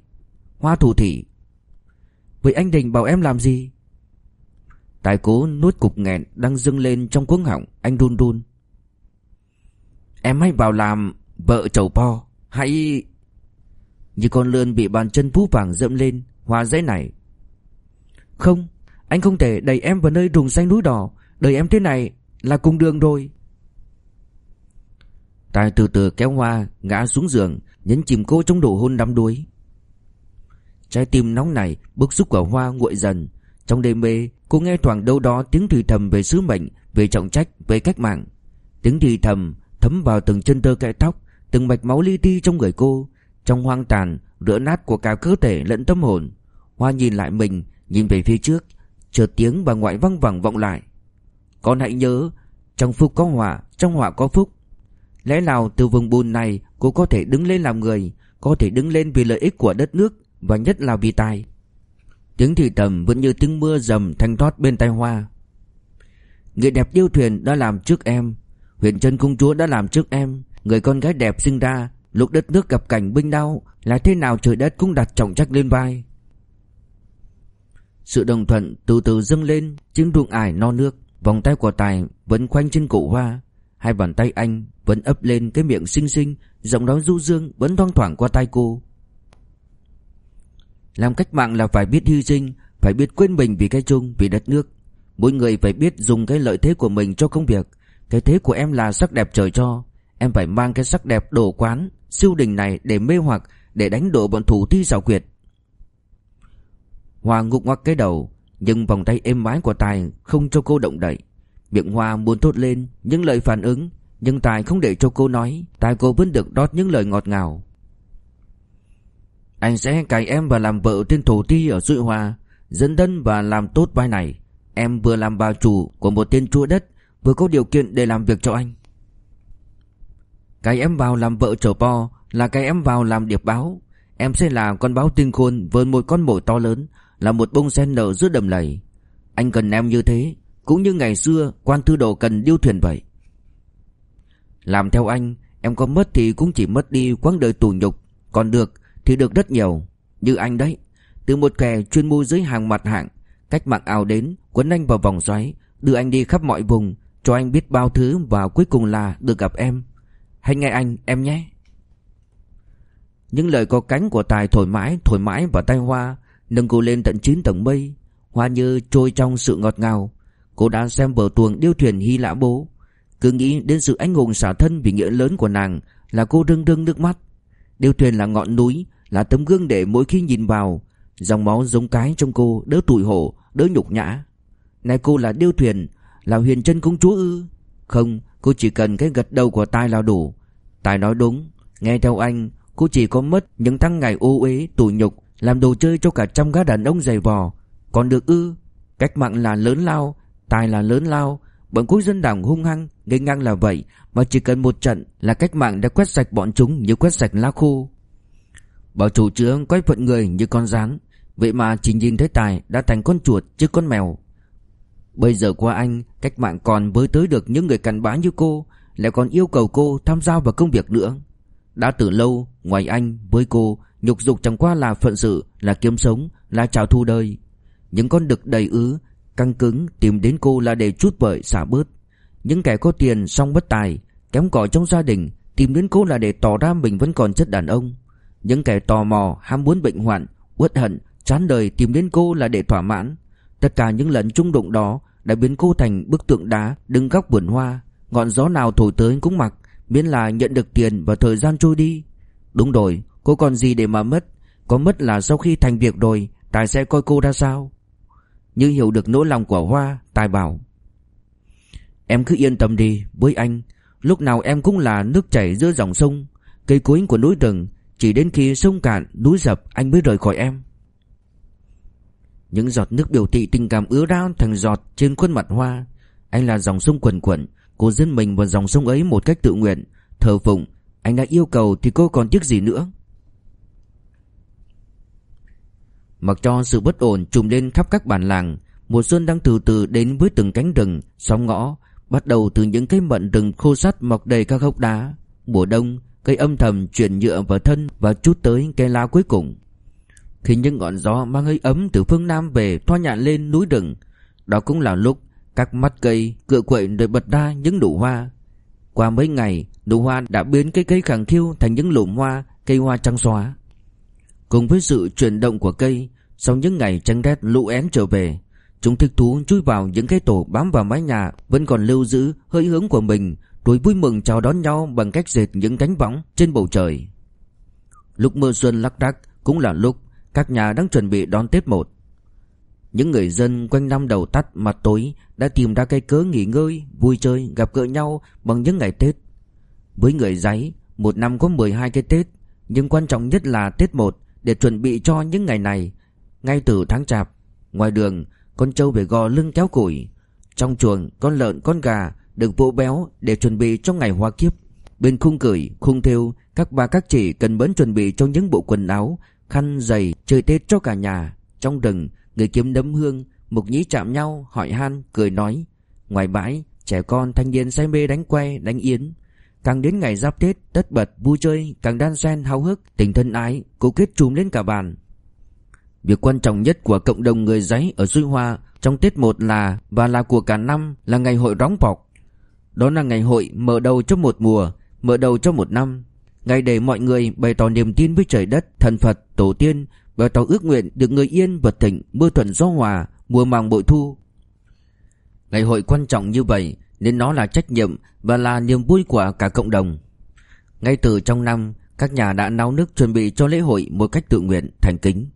Hoa thủ thị. Vậy anh định bảo em làm gì? Tài cố nuốt cục nghẹn đang dâng lên trong cuống họng, anh run run. Em hãy vào làm Vợ chầu po Hãy Như con lươn bị bàn chân phú vàng dẫm lên Hoa dãy này. Không Anh không thể đẩy em vào nơi rùng xanh núi đỏ. Đẩy em thế này là cùng đường rồi. Tài từ từ kéo Hoa ngã xuống giường Nhấn chìm cô trong đổ hôn đắm đuối. Trái tim nóng này bức xúc của Hoa nguội dần. Trong đêm mê cô nghe thoảng đâu đó tiếng thì thầm về sứ mệnh Về trọng trách, về cách mạng. Tiếng thì thầm thấm vào từng chân tơ kẽ tóc. Từng mạch máu li ti trong người cô Trong hoang tàn, rửa nát của cả cơ thể lẫn tâm hồn. Hoa nhìn lại mình, nhìn về phía trước Chợt tiếng bà ngoại văng vẳng vọng lại. Con hãy nhớ Trong phúc có họa, trong họa có phúc. Lẽ nào từ vùng bùn này Cô có thể đứng lên làm người Có thể đứng lên vì lợi ích của đất nước Và nhất là vì tài? Tiếng thì tầm vẫn như tiếng mưa rầm thanh thoát bên tai hoa. Người đẹp điêu thuyền đã làm trước em Huyền chân công chúa đã làm trước em. Người con gái đẹp sinh ra, Lúc đất nước gặp cảnh binh đau, Là thế nào trời đất cũng đặt trọng trách lên vai. Sự đồng thuận từ từ dâng lên Chứng ruộng ải no nước, Vòng tay của Tài vẫn khoanh trên cổ hoa, Hai bàn tay anh vẫn ấp lên cái miệng xinh xinh, Giọng nói du dương vẫn thoang thoảng qua tai cô. Làm cách mạng là phải biết hy sinh, Phải biết quên mình vì cái chung, Vì đất nước. Mỗi người phải biết dùng cái lợi thế của mình cho công việc, Cái thế của em là sắc đẹp trời cho. Em phải mang cái sắc đẹp đổ quán, Siêu đình này để mê hoặc, Để đánh đổ bọn thủ thi xảo quyệt. Hoa ngục ngoắc cái đầu, Nhưng vòng tay êm ái của Tài Không cho cô động đậy. Miệng Hoa muốn thốt lên những lời phản ứng, Nhưng Tài không để cho cô nói. Tài cô vẫn được đót những lời ngọt ngào. Anh sẽ cài em và làm vợ trên thổ ti ở Duy Hoa, Dẫn thân và làm tốt vai này. Em vừa làm bà chủ của một tên chúa đất, Vừa có điều kiện để làm việc cho anh. Cái em vào làm vợ chở po Là cái em vào làm điệp báo. Em sẽ là con báo tinh khôn Với một con mồi to lớn, Là một bông sen nở giữa đầm lầy. Anh cần em như thế, Cũng như ngày xưa quan thư đồ cần điêu thuyền vậy. Làm theo anh, Em có mất thì cũng chỉ mất đi quãng đời tù nhục, Còn được thì được rất nhiều. Như anh đấy, Từ một kẻ chuyên mua dưới hàng mặt hạng, Cách mạng ảo đến, Quấn anh vào vòng xoáy, Đưa anh đi khắp mọi vùng, Cho anh biết bao thứ Và cuối cùng là được gặp em. Hãy nghe anh, em nhé. Những lời có cánh của Tài thổi mãi Thổi mãi vào tay Hoa, Nâng cô lên tận chín tầng mây. Hoa như trôi trong sự ngọt ngào. Cô đã xem vở tuồng điêu thuyền Hy Lã Bố. Cứ nghĩ đến sự anh hùng xả thân Vì nghĩa lớn của nàng Là cô rưng rưng nước mắt. Điêu thuyền là ngọn núi, Là tấm gương để mỗi khi nhìn vào, Dòng máu giống cái trong cô đỡ tủi hổ, Đỡ nhục nhã. Này cô là điêu thuyền, Là huyền chân công chúa ư? Không cô chỉ cần cái gật đầu của tài là đủ. Tài nói đúng. Nghe theo anh, Cô chỉ có mất những tháng ngày ô uế, tủi nhục, Làm đồ chơi cho cả trăm gã đàn ông dày vò. Còn được ư? Cách mạng là lớn lao Tài là lớn lao. Bọn quốc dân đảng hung hăng, Nghênh ngang là vậy. Mà chỉ cần một trận Là cách mạng đã quét sạch bọn chúng như quét sạch lá khô. Bảo chủ trưởng quay phận người như con rán. Vậy mà chỉ nhìn thấy Tài đã thành con chuột chứ con mèo. Bây giờ qua anh, Cách mạng còn với tới được những người cặn bã như cô, Lại còn yêu cầu cô tham gia vào công việc nữa. Đã từ lâu, Ngoài anh, với cô, Nhục dục chẳng qua là phận sự, Là kiếm sống, Là trào thu đời. Những con đực đầy ứ, Căng cứng tìm đến cô là để chút vợi, xả bớt. Những kẻ có tiền song bất tài, Kém cỏi trong gia đình, Tìm đến cô là để tỏ ra mình vẫn còn chất đàn ông. Những kẻ tò mò, ham muốn bệnh hoạn, Uất hận, Chán đời tìm đến cô là để thỏa mãn. Tất cả những lần chung đụng đó Đã biến cô thành bức tượng đá Đứng góc vườn hoa. Ngọn gió nào thổi tới cũng mặc, Miễn là nhận được tiền và thời gian trôi đi. Đúng rồi Cô còn gì để mà mất? Có mất là sau khi thành việc rồi, Tài sẽ coi cô ra sao? Như hiểu được nỗi lòng của Hoa, Tài bảo, Em cứ yên tâm đi, với anh, Lúc nào em cũng là nước chảy giữa dòng sông. Cây cối của núi rừng, Chỉ đến khi sông cạn, núi dập, Anh mới rời khỏi em những giọt nước biểu thị tình cảm ứa ra thành giọt trên khuôn mặt hoa. Anh là dòng sông quần quẩn Cô dân mình vào dòng sông ấy một cách tự nguyện. Thờ phụng, Anh đã yêu cầu thì cô còn tiếc gì nữa? Mặc cho sự bất ổn trùm lên khắp các bản làng, Mùa xuân đang từ từ đến với từng cánh rừng, Xóm ngõ, Bắt đầu từ những cây mận rừng khô sắt mọc đầy các hốc đá. Mùa đông, Cây âm thầm chuyển nhựa vào thân Và chút tới cây lá cuối cùng khi những ngọn gió mang hơi ấm từ phương Nam về thoa nhạn lên núi rừng. Đó cũng là lúc các mắt cây, cựa quậy đợi bật ra những nụ hoa. Qua mấy ngày, Nụ hoa đã biến cây cây khẳng khiu thành những lùm hoa, Cây hoa trắng xóa. Cùng với sự chuyển động của cây, Sau những ngày trắng rét lũ én trở về, Chúng thích thú chui vào những cái tổ bám vào mái nhà Vẫn còn lưu giữ hơi hướng của mình, Rồi vui mừng chào đón nhau bằng cách dệt những cánh võng trên bầu trời. Lúc mưa xuân lắc đắc cũng là lúc các nhà đang chuẩn bị đón Tết một Những người dân quanh năm đầu tắt mặt tối đã tìm ra cái cớ nghỉ ngơi, vui chơi, gặp gỡ nhau bằng những ngày Tết. Với người giấy, một năm có 12 cái Tết Nhưng quan trọng nhất là Tết một để chuẩn bị cho những ngày này. Ngay từ tháng chạp Ngoài đường con trâu về gò lưng kéo củi. Trong chuồng con lợn con gà Được vỗ béo để chuẩn bị cho ngày hoa kiếp. Bên khung cửi, khung thêu Các bà các chị cần bến chuẩn bị cho những bộ quần áo Khăn giày chơi Tết cho cả nhà Trong rừng người kiếm đấm hương Mục nhĩ chạm nhau hỏi han cười nói Ngoài bãi trẻ con thanh niên say mê đánh que đánh yến Càng đến ngày giáp Tết tất bật vui chơi Càng đan xen háo hức tình thân ái Cố kết trùm lên cả bàn Việc quan trọng nhất của cộng đồng người giấy ở Duy Hoa trong Tết một là và là của cả năm là ngày hội đóng bọc. Đó là ngày hội mở đầu cho một mùa, mở đầu cho một năm. Ngày để mọi người bày tỏ niềm tin với trời đất, thần Phật, tổ tiên, bày tỏ ước nguyện được người yên vật thịnh, mưa thuận gió hòa, mùa màng bội thu. Ngày hội quan trọng như vậy nên nó là trách nhiệm và là niềm vui của cả cộng đồng. Ngay từ trong năm, các nhà đã náo nước chuẩn bị cho lễ hội một cách tự nguyện, thành kính.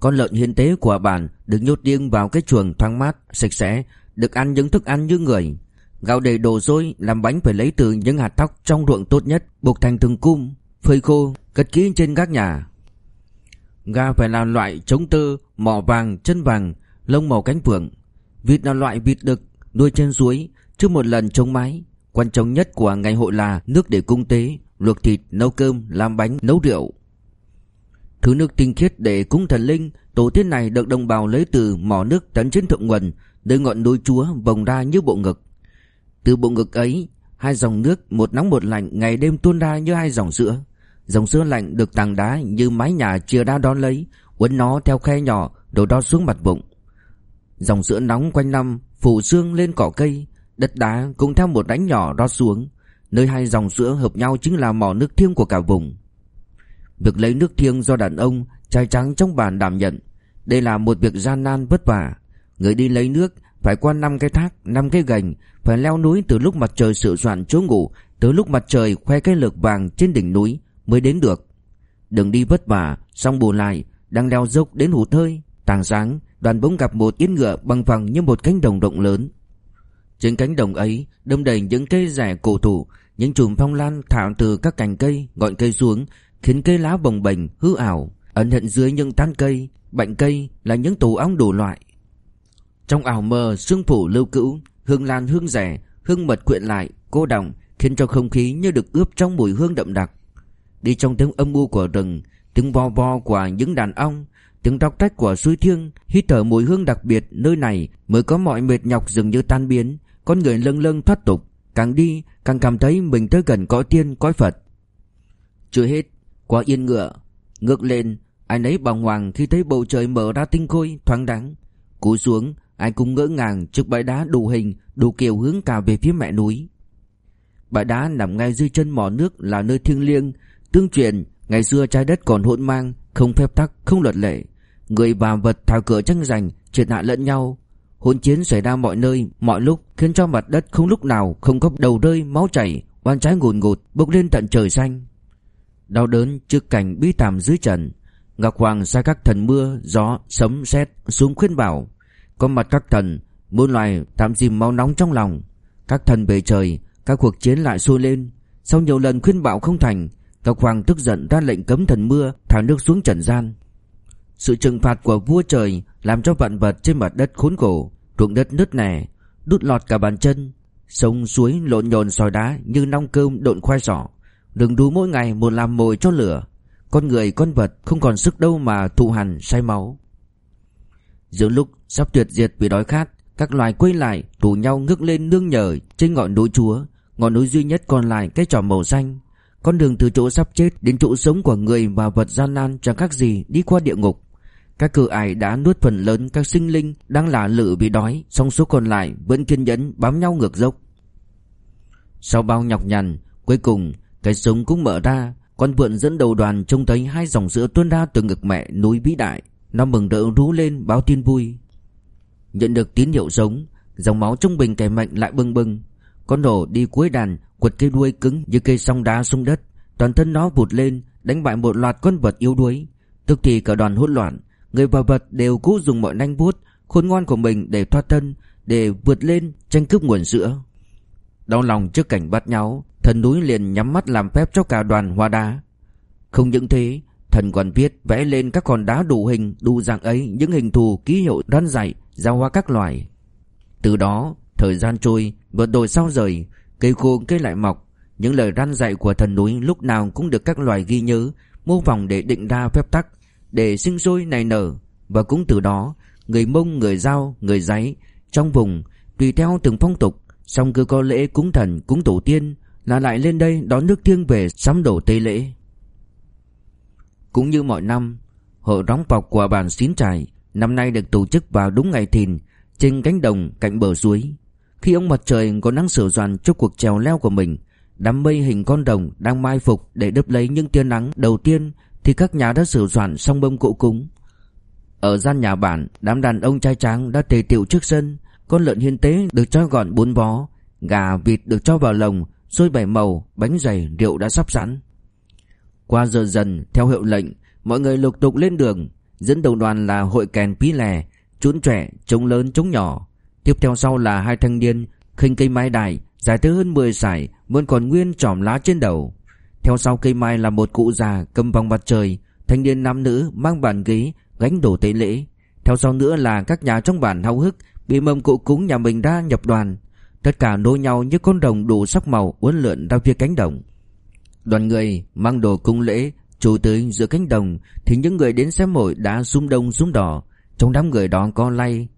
Con lợn hiến tế của bản được nhốt riêng vào cái chuồng thoáng mát, sạch sẽ, được ăn những thức ăn như người. Gạo đầy đổ dối, làm bánh phải lấy từ những hạt thóc trong ruộng tốt nhất, buộc thành từng cung, phơi khô, cất kỹ trên các nhà. Gà phải là loại trống tơ, mỏ vàng, chân vàng, lông màu cánh phượng. Vịt là loại vịt đực, nuôi trên suối, trước một lần trống mái. Quan trọng nhất của ngày hội là nước để cung tế, luộc thịt, nấu cơm, làm bánh, nấu rượu. Thứ nước tinh khiết để cúng thần linh Tổ tiên này được đồng bào lấy từ mỏ nước tấn trên thượng nguồn Nơi ngọn núi chúa vòng ra như bộ ngực từ bộ ngực ấy, Hai dòng nước một nóng một lạnh Ngày đêm tuôn ra như hai dòng sữa. Dòng sữa lạnh được tàng đá như mái nhà chia đá đón lấy Quấn nó theo khe nhỏ, Đổ đo xuống mặt bụng. Dòng sữa nóng quanh năm Phủ xương lên cỏ cây, Đất đá cũng theo một đánh nhỏ đo xuống. Nơi hai dòng sữa hợp nhau chính là mỏ nước thiêng của cả vùng. Việc lấy nước thiêng do đàn ông Trai trắng trong bản đảm nhận, Đây là một việc gian nan vất vả. Người đi lấy nước phải qua năm cái thác, năm cái gành, Phải leo núi từ lúc mặt trời sửa soạn chỗ ngủ, Tới lúc mặt trời khoe cái lược vàng trên đỉnh núi Mới đến được. Đường đi vất vả, Xong bù lại, Đang leo dốc đến hụt hơi Tàng sáng, đoàn bỗng gặp một yên ngựa bằng phẳng như một cánh đồng rộng lớn. Trên cánh đồng ấy Đâm đầy những cây rẻ cổ thụ, Những chùm phong lan thả từ các cành cây, Ngọn cây xuống, khiến cây lá bồng bềnh, hư ảo, ẩn hiện dưới những tán cây bệnh cây là những tổ ong đủ loại trong ảo mơ, sương phủ lưu cữu, hương lan hương rẻ, hương mật quyện lại, cô đồng, khiến cho không khí như được ướp trong mùi hương đậm đặc. Đi trong tiếng âm u của rừng, tiếng vo vo của những đàn ong, tiếng róc rách của suối thiêng, hít thở mùi hương đặc biệt nơi này mới có mọi mệt nhọc dường như tan biến, con người lâng lâng thoát tục, càng đi càng cảm thấy mình tới gần cõi tiên, cõi phật. Chưa hết, qua yên ngựa Ngược lên, Ai nấy bàng hoàng khi thấy bầu trời mở ra tinh khôi, thoáng đáng cú xuống Ai cũng ngỡ ngàng trước bãi đá đủ hình Đủ kiểu hướng cả về phía mẹ núi. Bãi đá nằm ngay dưới chân mỏ nước Là nơi thiêng liêng. Tương truyền Ngày xưa trái đất còn hỗn mang Không phép tắc không luật lệ. Người và vật thảo cửa tranh giành Triệt hạ lẫn nhau. Hỗn chiến xảy ra mọi nơi Mọi lúc Khiến cho mặt đất không lúc nào Không có đầu rơi máu chảy Oan trái ngùn ngụt bốc lên tận trời xanh. Đau đớn trước cảnh bi thảm dưới trần. Ngọc Hoàng sai các thần mưa, gió, sấm, sét xuống khuyên bảo. Có mặt các thần Muôn loài tạm dìm máu nóng trong lòng. Các thần về trời, Các cuộc chiến lại sôi lên. Sau nhiều lần khuyên bảo không thành Ngọc Hoàng tức giận ra lệnh cấm thần mưa, Thả nước xuống trần gian. Sự trừng phạt của vua trời Làm cho vạn vật trên mặt đất khốn khổ, Ruộng đất nứt nẻ, Đút lọt cả bàn chân. Sông, suối lộn nhồn sỏi đá Như nong cơm độn khoai sỏ Đừng đú mỗi ngày một làm mồi cho lửa. Con người, con vật không còn sức đâu mà thụ hằn say máu. Giữa lúc sắp tuyệt diệt vì đói khát, Các loài quay lại rủ nhau ngước lên nương nhờ Trên ngọn núi chúa. Ngọn núi duy nhất còn lại cái trò màu xanh. Con đường từ chỗ sắp chết đến chỗ sống của người và vật gian nan chẳng khác gì đi qua địa ngục. Các cửa ải đã nuốt phần lớn các sinh linh đang lả lự vì đói, Song số còn lại vẫn kiên nhẫn bám nhau ngược dốc. Sau bao nhọc nhằn, Cuối cùng, Cái súng cũng mở ra. Con vượn dẫn đầu đoàn trông thấy hai dòng sữa tuôn ra từ ngực mẹ núi vĩ đại. Nó mừng rỡ rú lên, báo tin vui. Nhận được tín hiệu giống, Dòng máu trung bình kẻ mạnh lại bưng bưng Con nổ đi cuối đàn, Quật cây đuôi cứng như cây song đá xuống đất. Toàn thân nó vụt lên, Đánh bại một loạt con vật yếu đuối. Tức thì cả đoàn hỗn loạn. Người và vật đều cố dùng mọi nanh vuốt, Khôn ngoan của mình để thoát thân, Để vượt lên tranh cướp nguồn sữa. Đau lòng trước cảnh bắt nhau, Thần núi liền nhắm mắt làm phép cho cả đoàn hoa đá. Không những thế Thần còn viết vẽ lên các con đá đủ hình Đủ dạng ấy những hình thù ký hiệu đan dạy Giao hoa các loài. Từ đó thời gian trôi Vượt đồi sau rời Cây khô cây lại mọc. Những lời răn dạy của thần núi lúc nào cũng được các loài ghi nhớ Mô vòng để định ra phép tắc Để sinh sôi nảy nở. Và cũng từ đó Người Mông, người Giao, người Giấy Trong vùng Tùy theo từng phong tục. Xong cứ có lễ cúng thần, cúng tổ tiên Là lại lên đây đón nước thiêng về sắm đổ tây lễ. Cũng như mọi năm Hội đóng bọc của bản xín trải Năm nay được tổ chức vào đúng ngày thìn Trên cánh đồng cạnh bờ suối. Khi ông mặt trời còn đang sửa soạn cho cuộc trèo leo của mình Đám mây hình con đồng đang mai phục để đớp lấy những tia nắng đầu tiên Thì các nhà đã sửa soạn xong bông cỗ cúng. Ở gian nhà bản Đám đàn ông trai tráng đã tề tiệu trước sân Con lợn hiên tế được cho gọn bốn bó Gà vịt được cho vào lồng Xôi bảy màu, bánh dày, rượu đã sắp sẵn. Qua giờ dần Theo hiệu lệnh Mọi người lục tục lên đường. Dẫn đầu đoàn là hội kèn pí lè Trốn trẻ, trống lớn, trống nhỏ. Tiếp theo sau là hai thanh niên khinh cây mai đại Dài tới hơn 10 sải Vẫn còn nguyên trỏm lá trên đầu. Theo sau cây mai là một cụ già cầm vòng mặt trời Thanh niên nam nữ mang bàn ghế Gánh đồ tế lễ. Theo sau nữa là các nhà trong bản hào hức Bị mâm cụ cúng nhà mình đã nhập đoàn. Tất cả nối nhau như con rồng đủ sắc màu uốn lượn ra phía cánh đồng. Đoàn người mang đồ cung lễ trù tới giữa cánh đồng, Thì những người đến xem hội đã rung đông rung đỏ. Trong đám người đó có lay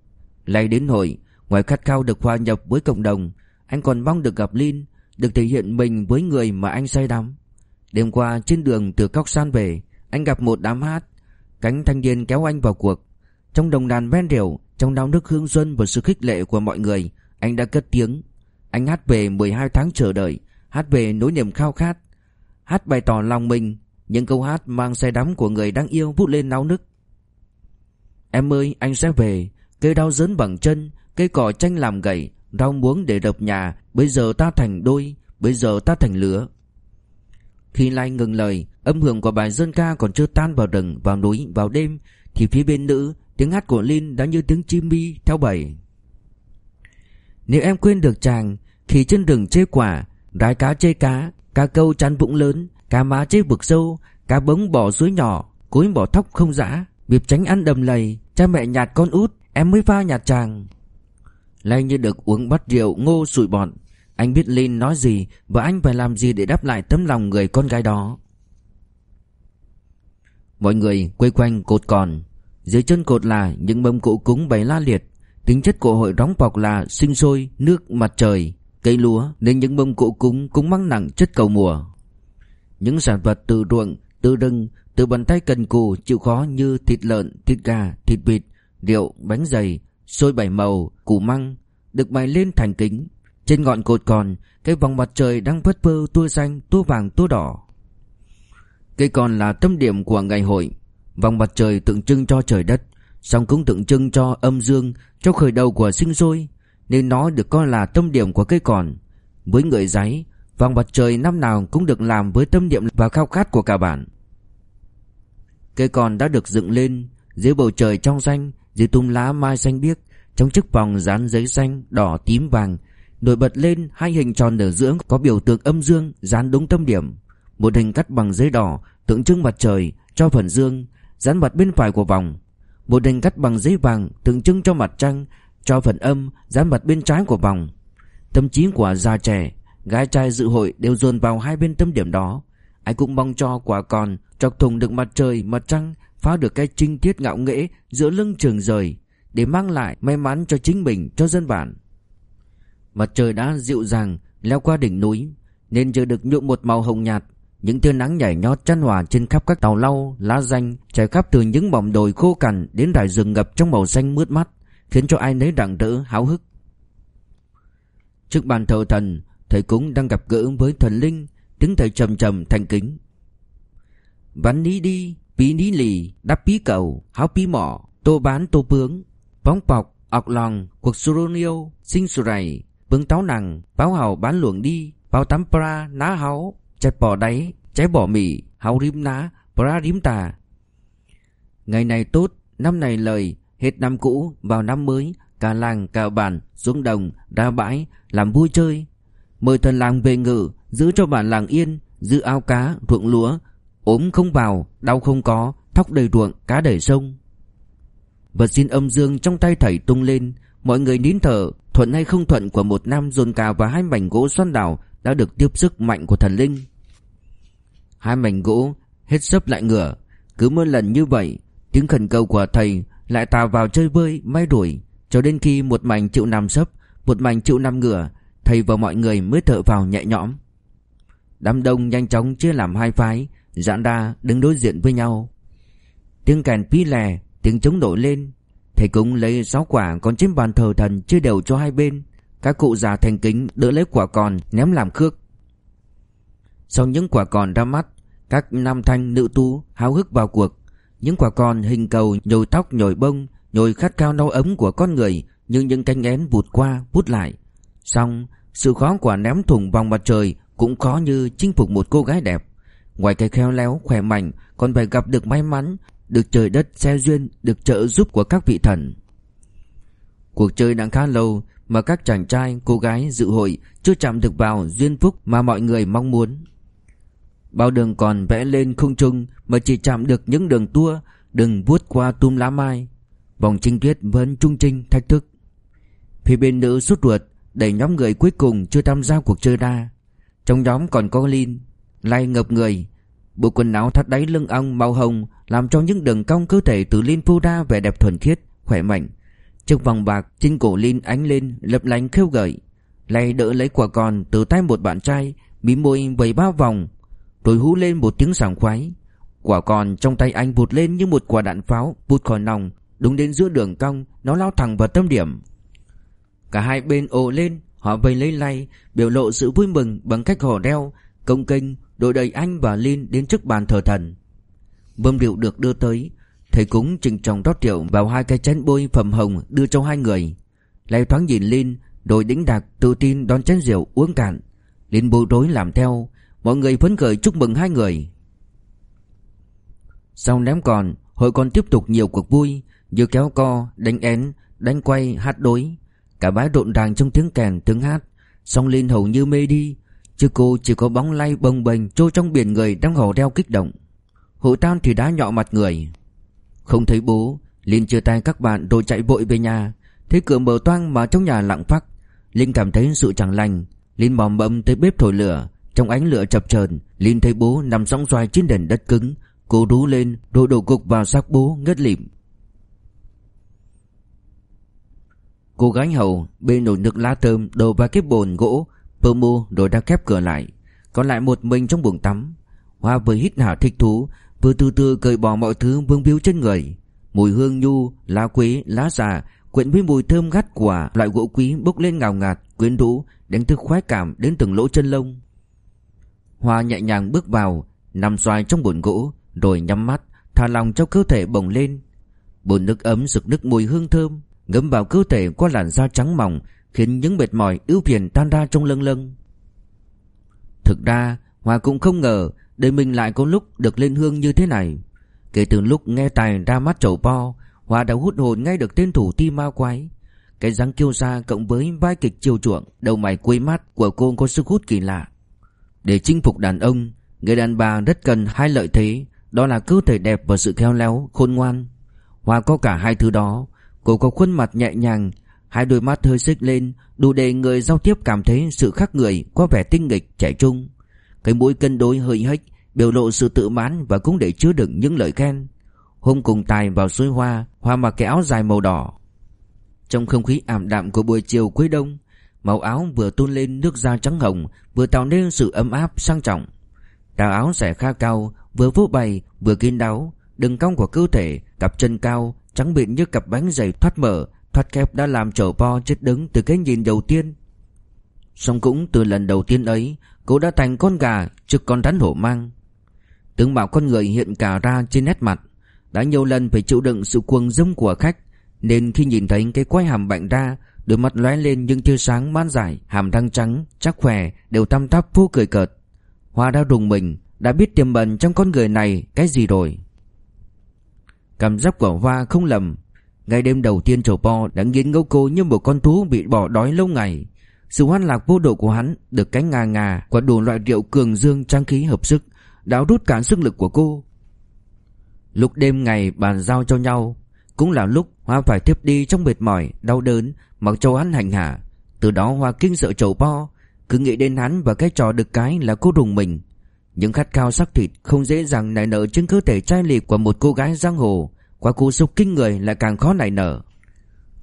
Lay đến hội, Ngoài khát khao được hòa nhập với cộng đồng, Anh còn mong được gặp Linh, Được thể hiện mình với người mà anh say đắm. Đêm qua trên đường từ Cóc San về, Anh gặp một đám hát, Cánh thanh niên kéo anh vào cuộc. Trong đồng đàn ven rượu, Trong đau nước hương xuân và sự khích lệ của mọi người, Anh đã cất tiếng. Anh hát về 12 tháng chờ đợi, Hát về nỗi niềm khao khát. Hát bày tỏ lòng mình. Những câu hát mang say đắm của người đang yêu vút lên náo nức. Em ơi anh sẽ về. Cây đau dớn bằng chân Cây cỏ tranh làm gậy Rau muống để đập nhà. Bây giờ ta thành đôi Bây giờ ta thành lửa. Khi Lai ngừng lời Âm hưởng của bài dân ca còn chưa tan vào rừng Vào núi, vào đêm Thì phía bên nữ Tiếng hát của Linh đã như tiếng chim bi theo bầy. Nếu em quên được chàng Thì trên rừng chê quả Rái cá chê cá Cá câu chăn vũng lớn Cá má chế vực sâu Cá bống bỏ suối nhỏ Cối bỏ thóc không dã. Biệp tránh ăn đầm lầy Cha mẹ nhạt con út Em mới pha nhạt chàng. Lai như được uống bát rượu ngô sụi bọn Anh biết Linh nói gì Và anh phải làm gì để đáp lại tấm lòng người con gái đó. Mọi người quây quanh cột còn. Dưới chân cột là những mâm cỗ cúng bày la liệt. Tính chất của hội đóng bọc là sinh sôi, nước, mặt trời, cây lúa Nên những mâm cỗ cúng cũng mang nặng chất cầu mùa. Những sản vật từ ruộng, từ rừng, từ bàn tay cần cù chịu khó như thịt lợn, thịt gà, thịt vịt, rượu, bánh dày, xôi bảy màu, củ măng Được bày lên thành kính. Trên ngọn cột còn Cái vòng mặt trời đang phất phơ tua xanh, tua vàng, tua đỏ. Cây còn là tâm điểm của ngày hội. Vòng mặt trời tượng trưng cho trời đất song cũng tượng trưng cho âm dương Cho khởi đầu của sinh sôi. Nên nó được coi là tâm điểm của cây còn. Với người giấy Vòng mặt trời năm nào cũng được làm với tâm điểm và khao khát của cả bản Cây còn đã được dựng lên Dưới bầu trời trong xanh Dưới tung lá mai xanh biếc Trong chiếc vòng dán giấy xanh, đỏ, tím, vàng Nổi bật lên hai hình tròn ở giữa Có biểu tượng âm dương dán đúng tâm điểm. Một hình cắt bằng giấy đỏ Tượng trưng mặt trời cho phần dương Dán mặt bên phải của vòng. Một hình cắt bằng giấy vàng Tượng trưng cho mặt trăng cho phần âm dán mặt bên trái của vòng. Tâm trí của già trẻ Gái trai dự hội đều dồn vào hai bên tâm điểm đó. Ai cũng mong cho quả còn Chọc thùng được mặt trời, mặt trăng Phá được cái trinh tiết ngạo nghễ Giữa lưng trường rời Để mang lại may mắn cho chính mình, cho dân bản. Mặt trời đã dịu dàng Leo qua đỉnh núi Nên giờ được nhuộm một màu hồng nhạt. Những tia nắng nhảy nhót chăn hòa trên khắp các tàu lau, lá danh Trải khắp từ những mỏm đồi khô cằn Đến đài rừng ngập trong màu xanh mướt mắt. Khiến cho ai nấy rạng rỡ, háo hức. Trước bàn thờ thần, Thầy cúng đang gặp gỡ với thần linh, Tiếng thầy trầm trầm thành kính. Vắn ní đi, Pí ní lì, Đắp pí cầu, Háo pí mỏ, Tô bán tô bướng, Bóng bọc, ọc lòng Cuộc sô niêu Sinh sù rầy, Bướng táo nằng, Báo hào bán luồng đi, Báo tắm pra Ná háo, chặt bỏ đáy Cháy bỏ mì, Háo rím ná, Pra rím tà. Ngày này tốt, Năm này lời Hết năm cũ Vào năm mới Cả làng cả bản Xuống đồng Ra bãi Làm vui chơi Mời thần làng về ngự Giữ cho bản làng yên Giữ ao cá Ruộng lúa ốm không vào, đau không có, thóc đầy ruộng, cá đầy sông. Vật xin âm dương trong tay thầy tung lên, mọi người nín thở, thuận hay không thuận của một nam dồn cào và hai mảnh gỗ xoan đảo đã được tiếp sức mạnh của thần linh. Hai mảnh gỗ hết sấp lại ngửa, cứ mỗi lần như vậy, tiếng khẩn cầu của thầy lại tào vào chơi bơi, may đuổi, cho đến khi một mảnh chịu nằm sấp, một mảnh chịu nằm ngửa, thầy và mọi người mới thở vào nhẹ nhõm. Đám đông nhanh chóng chia làm hai phái, Giãn đa đứng đối diện với nhau. Tiếng kèn pí lè Tiếng trống nổi lên. Thầy cúng lấy sáu quả còn trên bàn thờ thần Chia đều cho hai bên. Các cụ già thành kính đỡ lấy quả còn Ném làm khước. Sau những quả còn ra mắt Các nam thanh nữ tu háo hức vào cuộc. Những quả còn hình cầu nhồi tóc nhồi bông Nhồi khát khao nâu ấm của con người Nhưng những cánh én vụt qua vút lại. Xong sự khó quả ném thủng vòng mặt trời Cũng khó như chinh phục một cô gái đẹp. Ngoài cái khéo léo khỏe mạnh Còn phải gặp được may mắn Được trời đất xe duyên Được trợ giúp của các vị thần. Cuộc chơi đang khá lâu Mà các chàng trai, cô gái dự hội Chưa chạm được vào duyên phúc Mà mọi người mong muốn. Bao đường còn vẽ lên không trung Mà chỉ chạm được những đường tua Đừng vuốt qua tum lá mai. Vòng trinh tuyết vẫn trung trinh thách thức. Phía bên nữ sốt ruột Đẩy nhóm người cuối cùng chưa tham gia cuộc chơi ra. Trong nhóm còn có lin Lay ngập người. Bộ quần áo thắt đáy lưng ong màu hồng Làm cho những đường cong cơ thể từ lin phô ra vẻ đẹp thuần khiết, khỏe mạnh. Chiếc vòng bạc trên cổ lin ánh lên lập lánh khêu gợi. Lay đỡ lấy quả còn từ tay một bạn trai Mím môi vầy bao vòng tôi hú lên một tiếng sảng khoái Quả còn trong tay anh vụt lên như một quả đạn pháo vụt khỏi nòng Đúng đến giữa đường cong Nó lao thẳng vào tâm điểm Cả hai bên ồ lên Họ vây lấy lay Biểu lộ sự vui mừng bằng cách hò đeo Công kênh đội đầy anh và Linh đến trước bàn thờ thần. bơm rượu được đưa tới, thầy cúng trình trọng rót rượu vào hai cái chén bôi phẩm hồng đưa cho hai người. Lay thoáng nhìn Linh, đội đĩnh đạc tự tin đón chén rượu uống cạn. Linh bối rối làm theo, mọi người phấn khởi chúc mừng hai người. Sau ném còn, hội còn tiếp tục nhiều cuộc vui, như kéo co, đánh én, đánh quay, hát đối. Cả bãi rộn ràng trong tiếng kèn, tiếng hát. Song Linh hầu như mê đi, Chứ cô chỉ có bóng lay bồng bềnh trôi trong biển người đang hò reo kích động Hội tan thì đã nhọ mặt người Không thấy bố Linh chia tay các bạn rồi chạy vội về nhà Thấy cửa mở toang mà trong nhà lặng phắc Linh cảm thấy sự chẳng lành Linh mòm bấm tới bếp thổi lửa trong ánh lửa chập chờn Linh thấy bố nằm sóng xoài trên nền đất cứng. Cô rú lên rồi đổ gục vào xác bố ngất lịm. Cô gái hầu bê nồi nước lá thơm đổ vào cái bồn gỗ Pơ mu rồi đã khép cửa lại. Còn lại một mình trong buồng tắm. Hoa vừa hít hả thích thú Vừa từ từ cởi bỏ mọi thứ vương biếu trên người. Mùi hương nhu, lá quế, lá già Quyện với mùi thơm gắt của loại gỗ quý bốc lên ngào ngạt, quyến rũ Đánh thức khoái cảm đến từng lỗ chân lông. Hoa nhẹ nhàng bước vào Nằm xoài trong bồn gỗ Rồi nhắm mắt Thả lòng cho cơ thể bồng lên Bồn nước ấm rực nước mùi hương thơm Ngấm vào cơ thể qua làn da trắng mỏng khiến những mệt mỏi ưu phiền tan ra trong lưng lưng. Thực ra, Hoa cũng không ngờ đời mình lại có lúc được lên hương như thế này. Kể từ lúc nghe tài ra mắt chầu po, Hoa đã hút hồn ngay được tên thủ ti ma quái. Cái dáng kiêu sa cộng với vai kịch chiều chuộng, đầu mày quấy mắt của cô có sức hút kỳ lạ. Để chinh phục đàn ông, người đàn bà rất cần hai lợi thế, đó là cơ thể đẹp và sự khéo léo, khôn ngoan. Hoa có cả hai thứ đó, cô có khuôn mặt nhẹ nhàng, Hai đôi mắt hơi xích lên Đủ để người giao tiếp cảm thấy sự khác người Có vẻ tinh nghịch trẻ trung. Cái mũi cân đối hơi hếch Biểu lộ sự tự mãn và cũng để chứa đựng những lời khen. Hôm cùng tài vào suối hoa Hoa mặc cái áo dài màu đỏ. Trong không khí ảm đạm của buổi chiều cuối đông Màu áo vừa tôn lên nước da trắng hồng, Vừa tạo nên sự ấm áp sang trọng. Tà áo xẻ kha cao, Vừa vô bày vừa kín đáo, Đường cong của cơ thể, Cặp chân cao, Trắng bịn như cặp bánh dày thoát mở Thoát kép đã làm chầu po chết đứng từ cái nhìn đầu tiên. Xong cũng từ lần đầu tiên ấy, Cô đã thành con gà trước con rắn hổ mang. Tướng bảo con người hiện cả ra trên nét mặt, Đã nhiều lần phải chịu đựng sự cuồng dâm của khách, Nên khi nhìn thấy cái quái hàm bệnh ra Đôi mắt lóe lên những tia sáng man dải Hàm răng trắng, chắc khỏe Đều tăm tắp vô cười cợt. Hoa đã rùng mình Đã biết tiềm bẩn trong con người này cái gì rồi. Cảm giác của Hoa không lầm. Ngày đêm đầu tiên trầu po đã nghiến ngấu cô như một con thú bị bỏ đói lâu ngày. Sự hoan lạc vô độ của hắn Được cánh ngà ngà Quả đủ loại rượu cường dương trang khí hợp sức Đã rút cả sức lực của cô. Lúc đêm ngày bàn giao cho nhau Cũng là lúc Hoa phải tiếp đi trong mệt mỏi, đau đớn Mặc cho hắn hành hạ, Từ đó Hoa kinh sợ trầu po Cứ nghĩ đến hắn và cái trò được cái là cô rùng mình. Những khát khao sắc thịt Không dễ dàng nảy nở trên cơ thể trai lì Của một cô gái giang hồ Qua cú sốc kinh người lại càng khó nảy nở.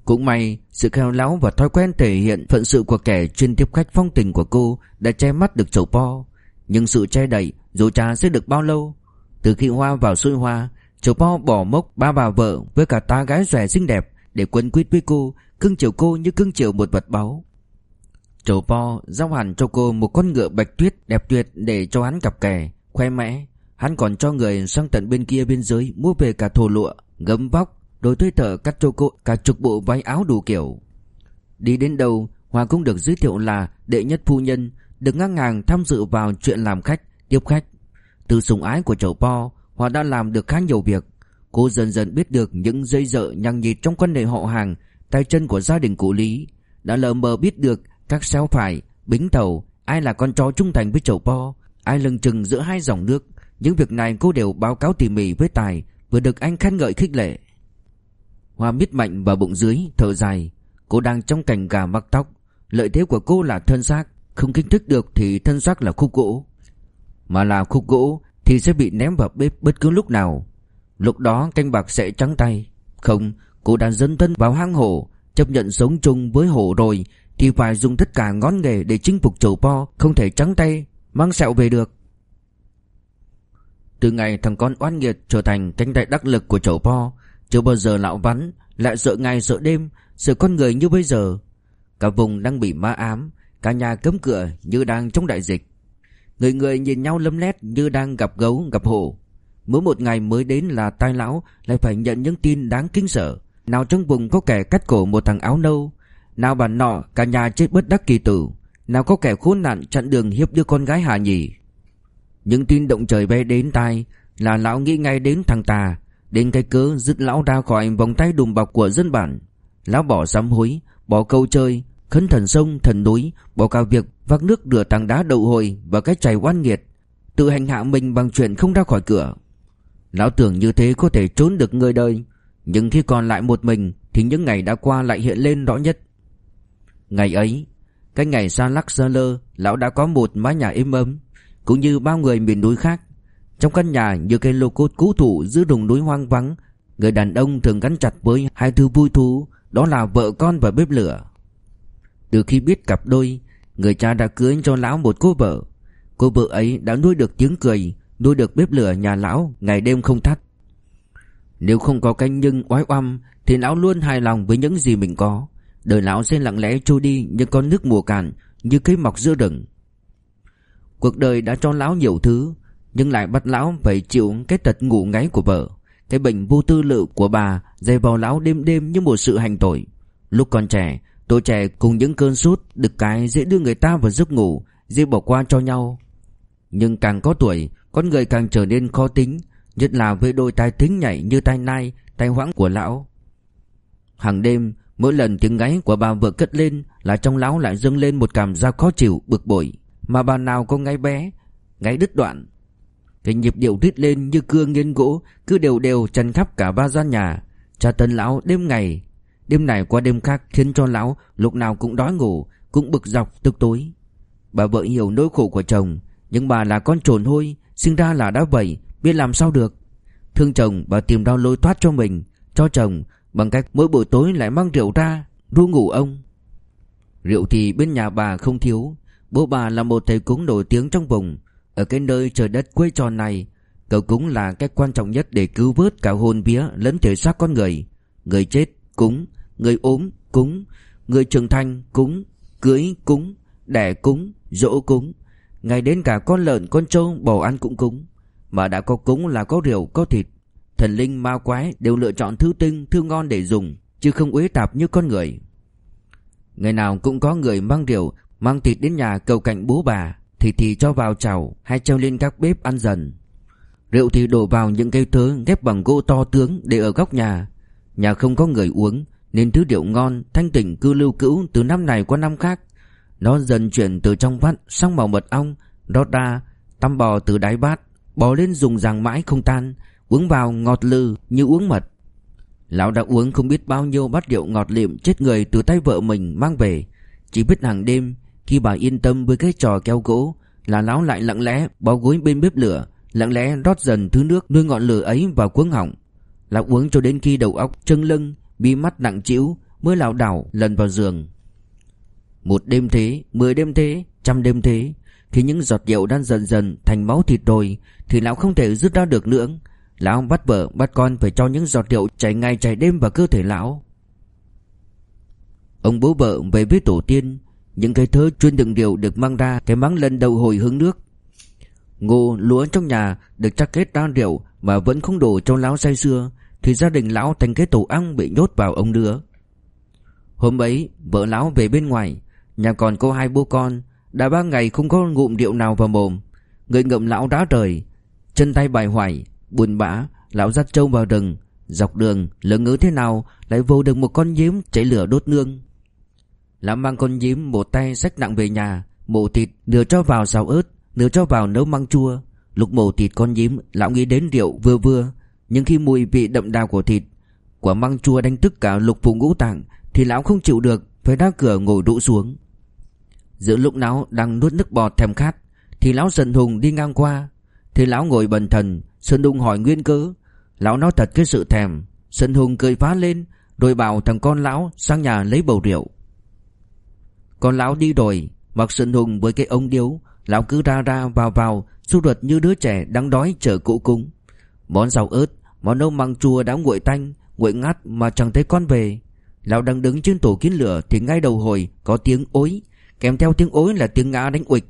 Cũng may, Sự khéo léo và thói quen thể hiện Phận sự của kẻ chuyên tiếp khách phong tình của cô Đã che mắt được trầu po Nhưng sự che đậy, dù cha sẽ được bao lâu. Từ khi Hoa vào xuôi hoa, trầu po bỏ mốc ba bà vợ Với cả ta gái xòe xinh đẹp. Để quấn quýt với cô, Cưng chiều cô như cưng chiều một vật báu. Trầu po giao hẳn cho cô một con ngựa bạch tuyết đẹp tuyệt Để cho hắn cặp kè, Khoe mẽ. Hắn còn cho người sang tận bên kia biên giới Mua về cả thổ lụa, Gấm vóc, đôi thuê thợ cắt cho cô, cả chục bộ váy áo đủ kiểu. Đi đến đâu, hòa cũng được giới thiệu là đệ nhất phu nhân, Được ngang hàng tham dự vào chuyện làm khách, Tiếp khách. Từ sủng ái của chầu po, hòa đã làm được khá nhiều việc. Cô dần dần biết được những dây dợ nhăng nhịt trong quan hệ họ hàng, Tay chân của gia đình cụ Lý. Đã lờ mờ biết được các xéo phải, Bính tàu, Ai là con chó trung thành với chậu po, Ai lừng chừng giữa hai dòng nước. Những việc này cô đều báo cáo tỉ mỉ với Tài, Vừa được anh khen ngợi khích lệ. Hoa biết mạnh vào bụng dưới, Thở dài. Cô đang trong cảnh gà mắc tóc. Lợi thế của cô là thân xác. Không kích thích được thì thân xác là khúc gỗ. Mà là khúc gỗ Thì sẽ bị ném vào bếp bất cứ lúc nào. Lúc đó canh bạc sẽ trắng tay. Không, Cô đã dấn thân vào hang hổ, Chấp nhận sống chung với hổ rồi, Thì phải dùng tất cả ngón nghề để chinh phục chầu po, Không thể trắng tay, Mang sẹo về được. Từ ngày thằng con oan nghiệt trở thành cánh tay đắc lực của chầu po, Chưa bao giờ lão vắn, Lại sợ ngày sợ đêm, Sợ con người như bây giờ. Cả vùng đang bị ma ám, Cả nhà cấm cửa như đang trong đại dịch. Người người nhìn nhau lâm lét như đang gặp gấu, gặp hổ. Mỗi một ngày mới đến là tai lão Lại phải nhận những tin đáng kinh sợ. Nào trong vùng có kẻ cắt cổ một thằng áo nâu, Nào bản nọ cả nhà chết bất đắc kỳ tử, Nào có kẻ khốn nạn chặn đường hiếp đứa con gái Hà Nhì. Những tin động trời bay đến tai Là lão nghĩ ngay đến thằng tà, Đến cái cớ dứt lão ra khỏi vòng tay đùm bọc của dân bản. Lão bỏ sám hối, Bỏ câu chơi, Khấn thần sông, thần núi, Bỏ cả việc vác nước rửa tảng đá đậu hồi Và cái chày oan nghiệt, Tự hành hạ mình bằng chuyện không ra khỏi cửa. Lão tưởng như thế có thể trốn được người đời. Nhưng khi còn lại một mình, Thì những ngày đã qua lại hiện lên rõ nhất. Ngày ấy, Cái ngày xa lắc sơ lơ, Lão đã có một mái nhà êm ấm, Cũng như bao người miền núi khác. Trong căn nhà như cây lô cốt cũ thủ Giữa rừng núi hoang vắng, Người đàn ông thường gắn chặt với hai thứ vui thú, Đó là vợ con và bếp lửa. Từ khi biết cặp đôi, Người cha đã cưới cho lão một cô vợ. Cô vợ ấy đã nuôi được tiếng cười Nuôi được bếp lửa nhà lão, Ngày đêm không tắt Nếu không có canh nhưng oái oăm, Thì lão luôn hài lòng với những gì mình có. Đời lão sẽ lặng lẽ trôi đi Như con nước mùa cạn, Như cây mọc giữa rừng. Cuộc đời đã cho lão nhiều thứ, Nhưng lại bắt lão phải chịu Cái tật ngủ ngáy của vợ. Cái bệnh vô tư lự của bà Dày vào lão đêm đêm như một sự hành tội. Lúc còn trẻ Tuổi trẻ cùng những cơn sốt Được cái dễ đưa người ta vào giấc ngủ, Dễ bỏ qua cho nhau. Nhưng càng có tuổi con người càng trở nên khó tính Nhất là với đôi tai thính nhảy như tai nai Tai hoãng của lão. Hàng đêm Mỗi lần tiếng gáy của bà vợ cất lên Là trong lão lại dâng lên một cảm giác khó chịu Bực bội. Mà bà nào có ngáy bé Ngáy đứt đoạn. Cái nhịp điệu rít lên như cưa nghiến gỗ Cứ đều đều trần khắp cả ba gian nhà. Cha tân lão đêm ngày Đêm này qua đêm khác khiến cho lão lúc nào cũng đói ngủ, cũng bực dọc tức tối. Bà vợ hiểu nỗi khổ của chồng, nhưng bà là con trồn hôi, sinh ra là đã vậy, biết làm sao được. Thương chồng bà tìm đau lối thoát cho mình, cho chồng bằng cách mỗi buổi tối lại mang rượu ra, ru ngủ ông. Rượu thì bên nhà bà không thiếu, bố bà là một thầy cúng nổi tiếng trong vùng. Ở cái nơi trời đất quê tròn này, cầu cúng là cách quan trọng nhất để cứu vớt cả hồn vía lẫn thể xác con người. Người chết cúng, người ốm cúng, người trưởng thành cúng, cưới cúng, đẻ cúng, dỗ cúng ngay đến cả con lợn, con trâu bò ăn cũng cúng. Mà đã có cúng là có rượu, có thịt. Thần linh, ma quái đều lựa chọn thứ tinh thứ ngon để dùng, Chứ không uế tạp như con người. Ngày nào cũng có người mang rượu, Mang thịt đến nhà cầu cạnh bố bà Thịt thì cho vào chảo Hay treo lên các bếp ăn dần. Rượu thì đổ vào những cây thớ ghép bằng gỗ to tướng để ở góc nhà. Nhà không có người uống, Nên thứ rượu ngon, thanh tỉnh cứ lưu cữu từ năm này qua năm khác. Nó dần chuyển từ trong vắt sang màu mật ong, Rót ra Tăm bò từ đáy bát, Bò lên dùng ràng mãi không tan, Uống vào ngọt lừ như uống mật. Lão đã uống không biết bao nhiêu bát rượu ngọt liệm chết người từ tay vợ mình mang về. Chỉ biết hàng đêm, Khi bà yên tâm với cái trò keo gỗ, Là lão lại lặng lẽ bó gối bên bếp lửa, Lặng lẽ rót dần thứ nước nuôi ngọn lửa ấy vào cuống họng. Lão uống cho đến khi đầu óc chân lưng bị mắt nặng trĩu, Mới lảo đảo lần vào giường. Một đêm thế, mười đêm thế, trăm đêm thế. Khi những giọt rượu đang dần dần thành máu thịt rồi Thì lão không thể rút ra được nữa. Lão bắt vợ bắt con phải cho những giọt rượu chảy ngày chảy đêm vào cơ thể lão. Ông bố vợ về với tổ tiên. Những cái thớ chuyên đựng rượu được mang ra Cái mắng lần đầu hồi hướng nước. Ngô lúa trong nhà được chắc kết ra rượu Mà vẫn không đổ cho lão say xưa Thì gia đình lão thành cái tổ ong bị nhốt vào ông nữa Hôm ấy vợ lão về bên ngoài. Nhà còn có hai bố con, Đã ba ngày không có ngụm rượu nào vào mồm. Người ngậm lão đã rời, Chân tay bài hoài, Buồn bã, Lão dắt trâu vào rừng, Dọc đường lỡ ngớ thế nào Lại vô được một con nhím cháy lửa đốt nương. Lão mang con nhím một tay xách nặng về nhà, Mổ thịt nửa cho vào xào ớt Nửa cho vào nấu măng chua. Lúc mổ thịt con nhím, Lão nghĩ đến rượu vừa vừa, Nhưng khi mùi vị đậm đà của thịt, Quả măng chua đánh thức cả lục phủ ngũ tạng, Thì lão không chịu được, Phải đá cửa ngồi đụ xuống. Giữa lúc lão đang nuốt nước bọt thèm khát, Thì lão Sơn Hùng đi ngang qua. Thì lão ngồi bần thần, Sơn Hùng hỏi nguyên cớ. Lão nói thật cái sự thèm. Sơn Hùng cười phá lên, Rồi bảo thằng con lão sang nhà lấy bầu rượu. Con lão đi rồi, Mặc Sơn Hùng với cái ống điếu, Lão cứ ra ra vào vào, Xu ruột như đứa trẻ đang đói chờ cụ cúng. Món rau ớt, Món nâu măng chua đã nguội tanh, Nguội ngắt mà chẳng thấy con về. Lão đang đứng trên tổ kiến lửa Thì ngay đầu hồi có tiếng ối Kèm theo tiếng ối là tiếng ngã đánh uịch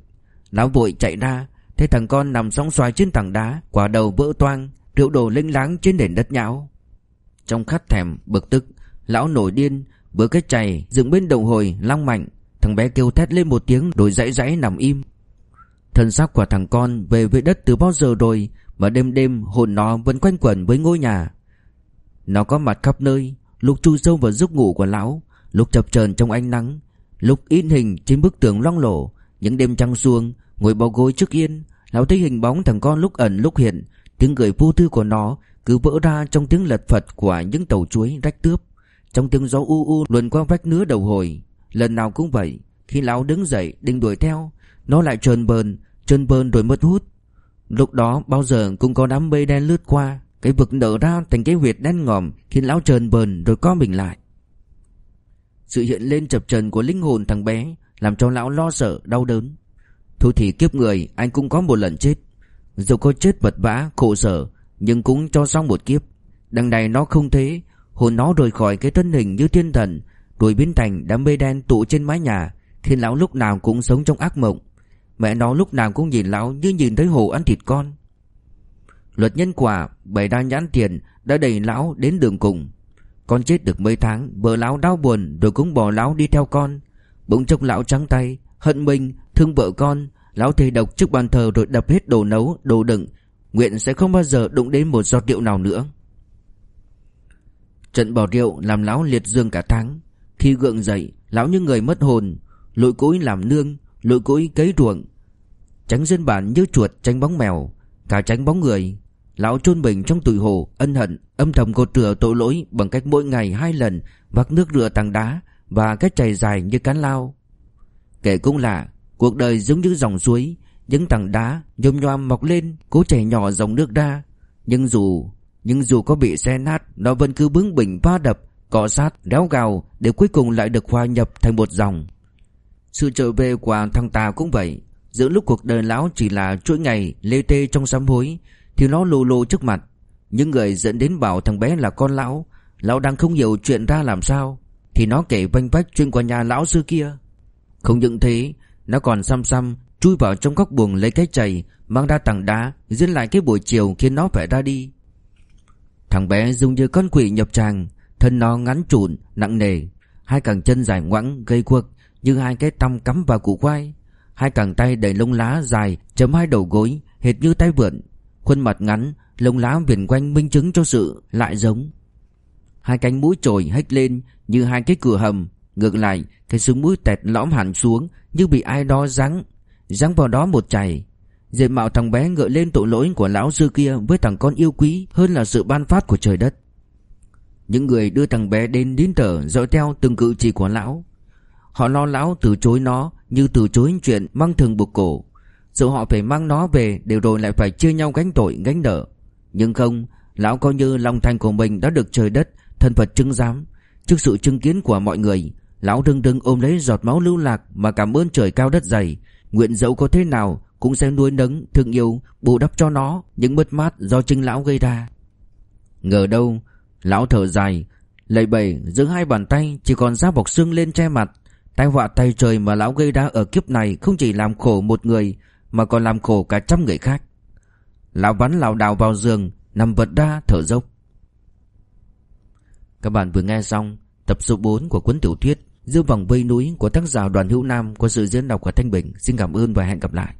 Lão vội chạy ra, Thấy thằng con nằm sóng xoài trên tảng đá, Quả đầu vỡ toang, Rượu đổ lênh láng trên nền đất nhão. Trong khát thèm, bực tức, Lão nổi điên, vừa cái chày dựng bên đầu hồi, long mạnh, Thằng bé kêu thét lên một tiếng Rồi dãy dãy nằm im. Thân xác của thằng con về với đất từ bao giờ rồi Mà đêm đêm hồn nó vẫn quanh quẩn với ngôi nhà. Nó có mặt khắp nơi, Lúc chui sâu vào giấc ngủ của lão, Lúc chập chờn trong ánh nắng Lúc in hình trên bức tường loang lổ, Những đêm trăng xuông, Ngồi bao gối trước yên, Lão thấy hình bóng thằng con lúc ẩn lúc hiện, Tiếng cười vô tư của nó cứ vỡ ra trong tiếng lật phật của những tàu chuối rách tướp. Trong tiếng gió u u luồn qua vách nứa đầu hồi, Lần nào cũng vậy, Khi lão đứng dậy định đuổi theo, Nó lại trơn bờn Trơn bờn rồi mất hút. Lúc đó bao giờ cũng có đám mây đen lướt qua, Cái vực nở ra thành cái huyệt đen ngòm Khiến lão trơn bờn rồi co mình lại. Sự hiện lên chập trần của linh hồn thằng bé, Làm cho lão lo sợ, đau đớn. Thôi thì kiếp người, anh cũng có một lần chết. Dù có chết vật vã, khổ sở, Nhưng cũng cho xong một kiếp. Đằng này nó không thế, Hồn nó rời khỏi cái thân hình như thiên thần, Rồi biến thành đám mây đen tụ trên mái nhà, Khiến lão lúc nào cũng sống trong ác mộng. Mẹ nó lúc nào cũng nhìn lão như nhìn thấy hồ ăn thịt con. Luật nhân quả Bảy đa nhãn tiền, Đã đẩy lão đến đường cùng. Con chết được mấy tháng, Vợ lão đau buồn Rồi cũng bỏ lão đi theo con. Bỗng chốc lão trắng tay, Hận mình, Thương vợ con. Lão thầy độc trước bàn thờ rồi đập hết đồ nấu, Đồ đựng. Nguyện sẽ không bao giờ đụng đến một giọt rượu nào nữa. Trận bỏ rượu làm lão liệt dương cả tháng. Khi gượng dậy, Lão như người mất hồn. Lội cối làm nương, Lội cối cấy ruộng. Tránh dân bản như chuột tránh bóng mèo, Cả tránh bóng người. Lão chôn mình trong tủi hồ Ân hận âm thầm cột rửa tội lỗi Bằng cách mỗi ngày hai lần Vắt nước rửa tảng đá Và cách chảy dài như cán lao. Kể cũng lạ Cuộc đời giống như dòng suối Những tảng đá nhôm nhoam mọc lên Cố chảy nhỏ dòng nước ra. Nhưng dù nhưng dù có bị xe nát Nó vẫn cứ bướng bỉnh va đập Cọ sát, đéo gào Để cuối cùng lại được hòa nhập thành một dòng. Sự trở về của thằng Tà cũng vậy. Giữa lúc cuộc đời lão chỉ là chuỗi ngày lê tê trong sám hối thì nó lù lù trước mặt. Những người dẫn đến bảo thằng bé là con lão. Lão đang không hiểu chuyện ra làm sao. Thì nó kể vanh vách chuyện qua nhà lão xưa kia. Không những thế Nó còn xăm xăm Chui vào trong góc buồng lấy cái chày Mang ra tảng đá Diễn lại cái buổi chiều khiến nó phải ra đi. Thằng bé dùng như con quỷ nhập tràng Thân nó ngắn trụn, nặng nề. Hai cẳng chân dài ngoẵng, gây quật Như hai cái tăm cắm vào củ khoai. Hai cẳng tay đầy lông lá dài Chấm hai đầu gối, hệt như tay vượn Khuôn mặt ngắn, lông lá viền quanh minh chứng cho sự lại giống Hai cánh mũi trồi hếch lên như hai cái cửa hầm Ngược lại, cái súng mũi tẹt lõm hẳn xuống như bị ai đó giáng giáng vào đó một chày Diện mạo thằng bé ngợi lên tội lỗi của lão sư kia với thằng con yêu quý hơn là sự ban phát của trời đất. Những người đưa thằng bé đến đến tờ dõi theo từng cử chỉ của lão. Họ lo lão từ chối nó như từ chối chuyện mang thường buộc cổ sự họ phải mang nó về đều rồi lại phải chia nhau gánh tội gánh nợ. Nhưng không, lão coi như lòng thành của mình đã được trời đất, thân Phật chứng giám. Trước sự chứng kiến của mọi người, lão đừng đừng ôm lấy giọt máu lưu lạc mà cảm ơn trời cao đất dày. Nguyện dẫu có thế nào cũng sẽ nuôi nấng, thương yêu, bù đắp cho nó những mất mát do chính lão gây ra. Ngờ đâu, lão thở dài, lầy bầy giữa hai bàn tay chỉ còn da bọc xương lên che mặt. Tai họa tay trời mà lão gây ra ở kiếp này không chỉ làm khổ một người mà còn làm khổ cả trăm người khác. Lão vắn lảo đảo vào giường, nằm vật ra thở dốc. Các bạn vừa nghe xong tập số 4 của cuốn tiểu thuyết Dư vòng vây núi của tác giả Đoàn Hữu Nam có sự diễn đọc của Thanh Bình. Xin cảm ơn và hẹn gặp lại.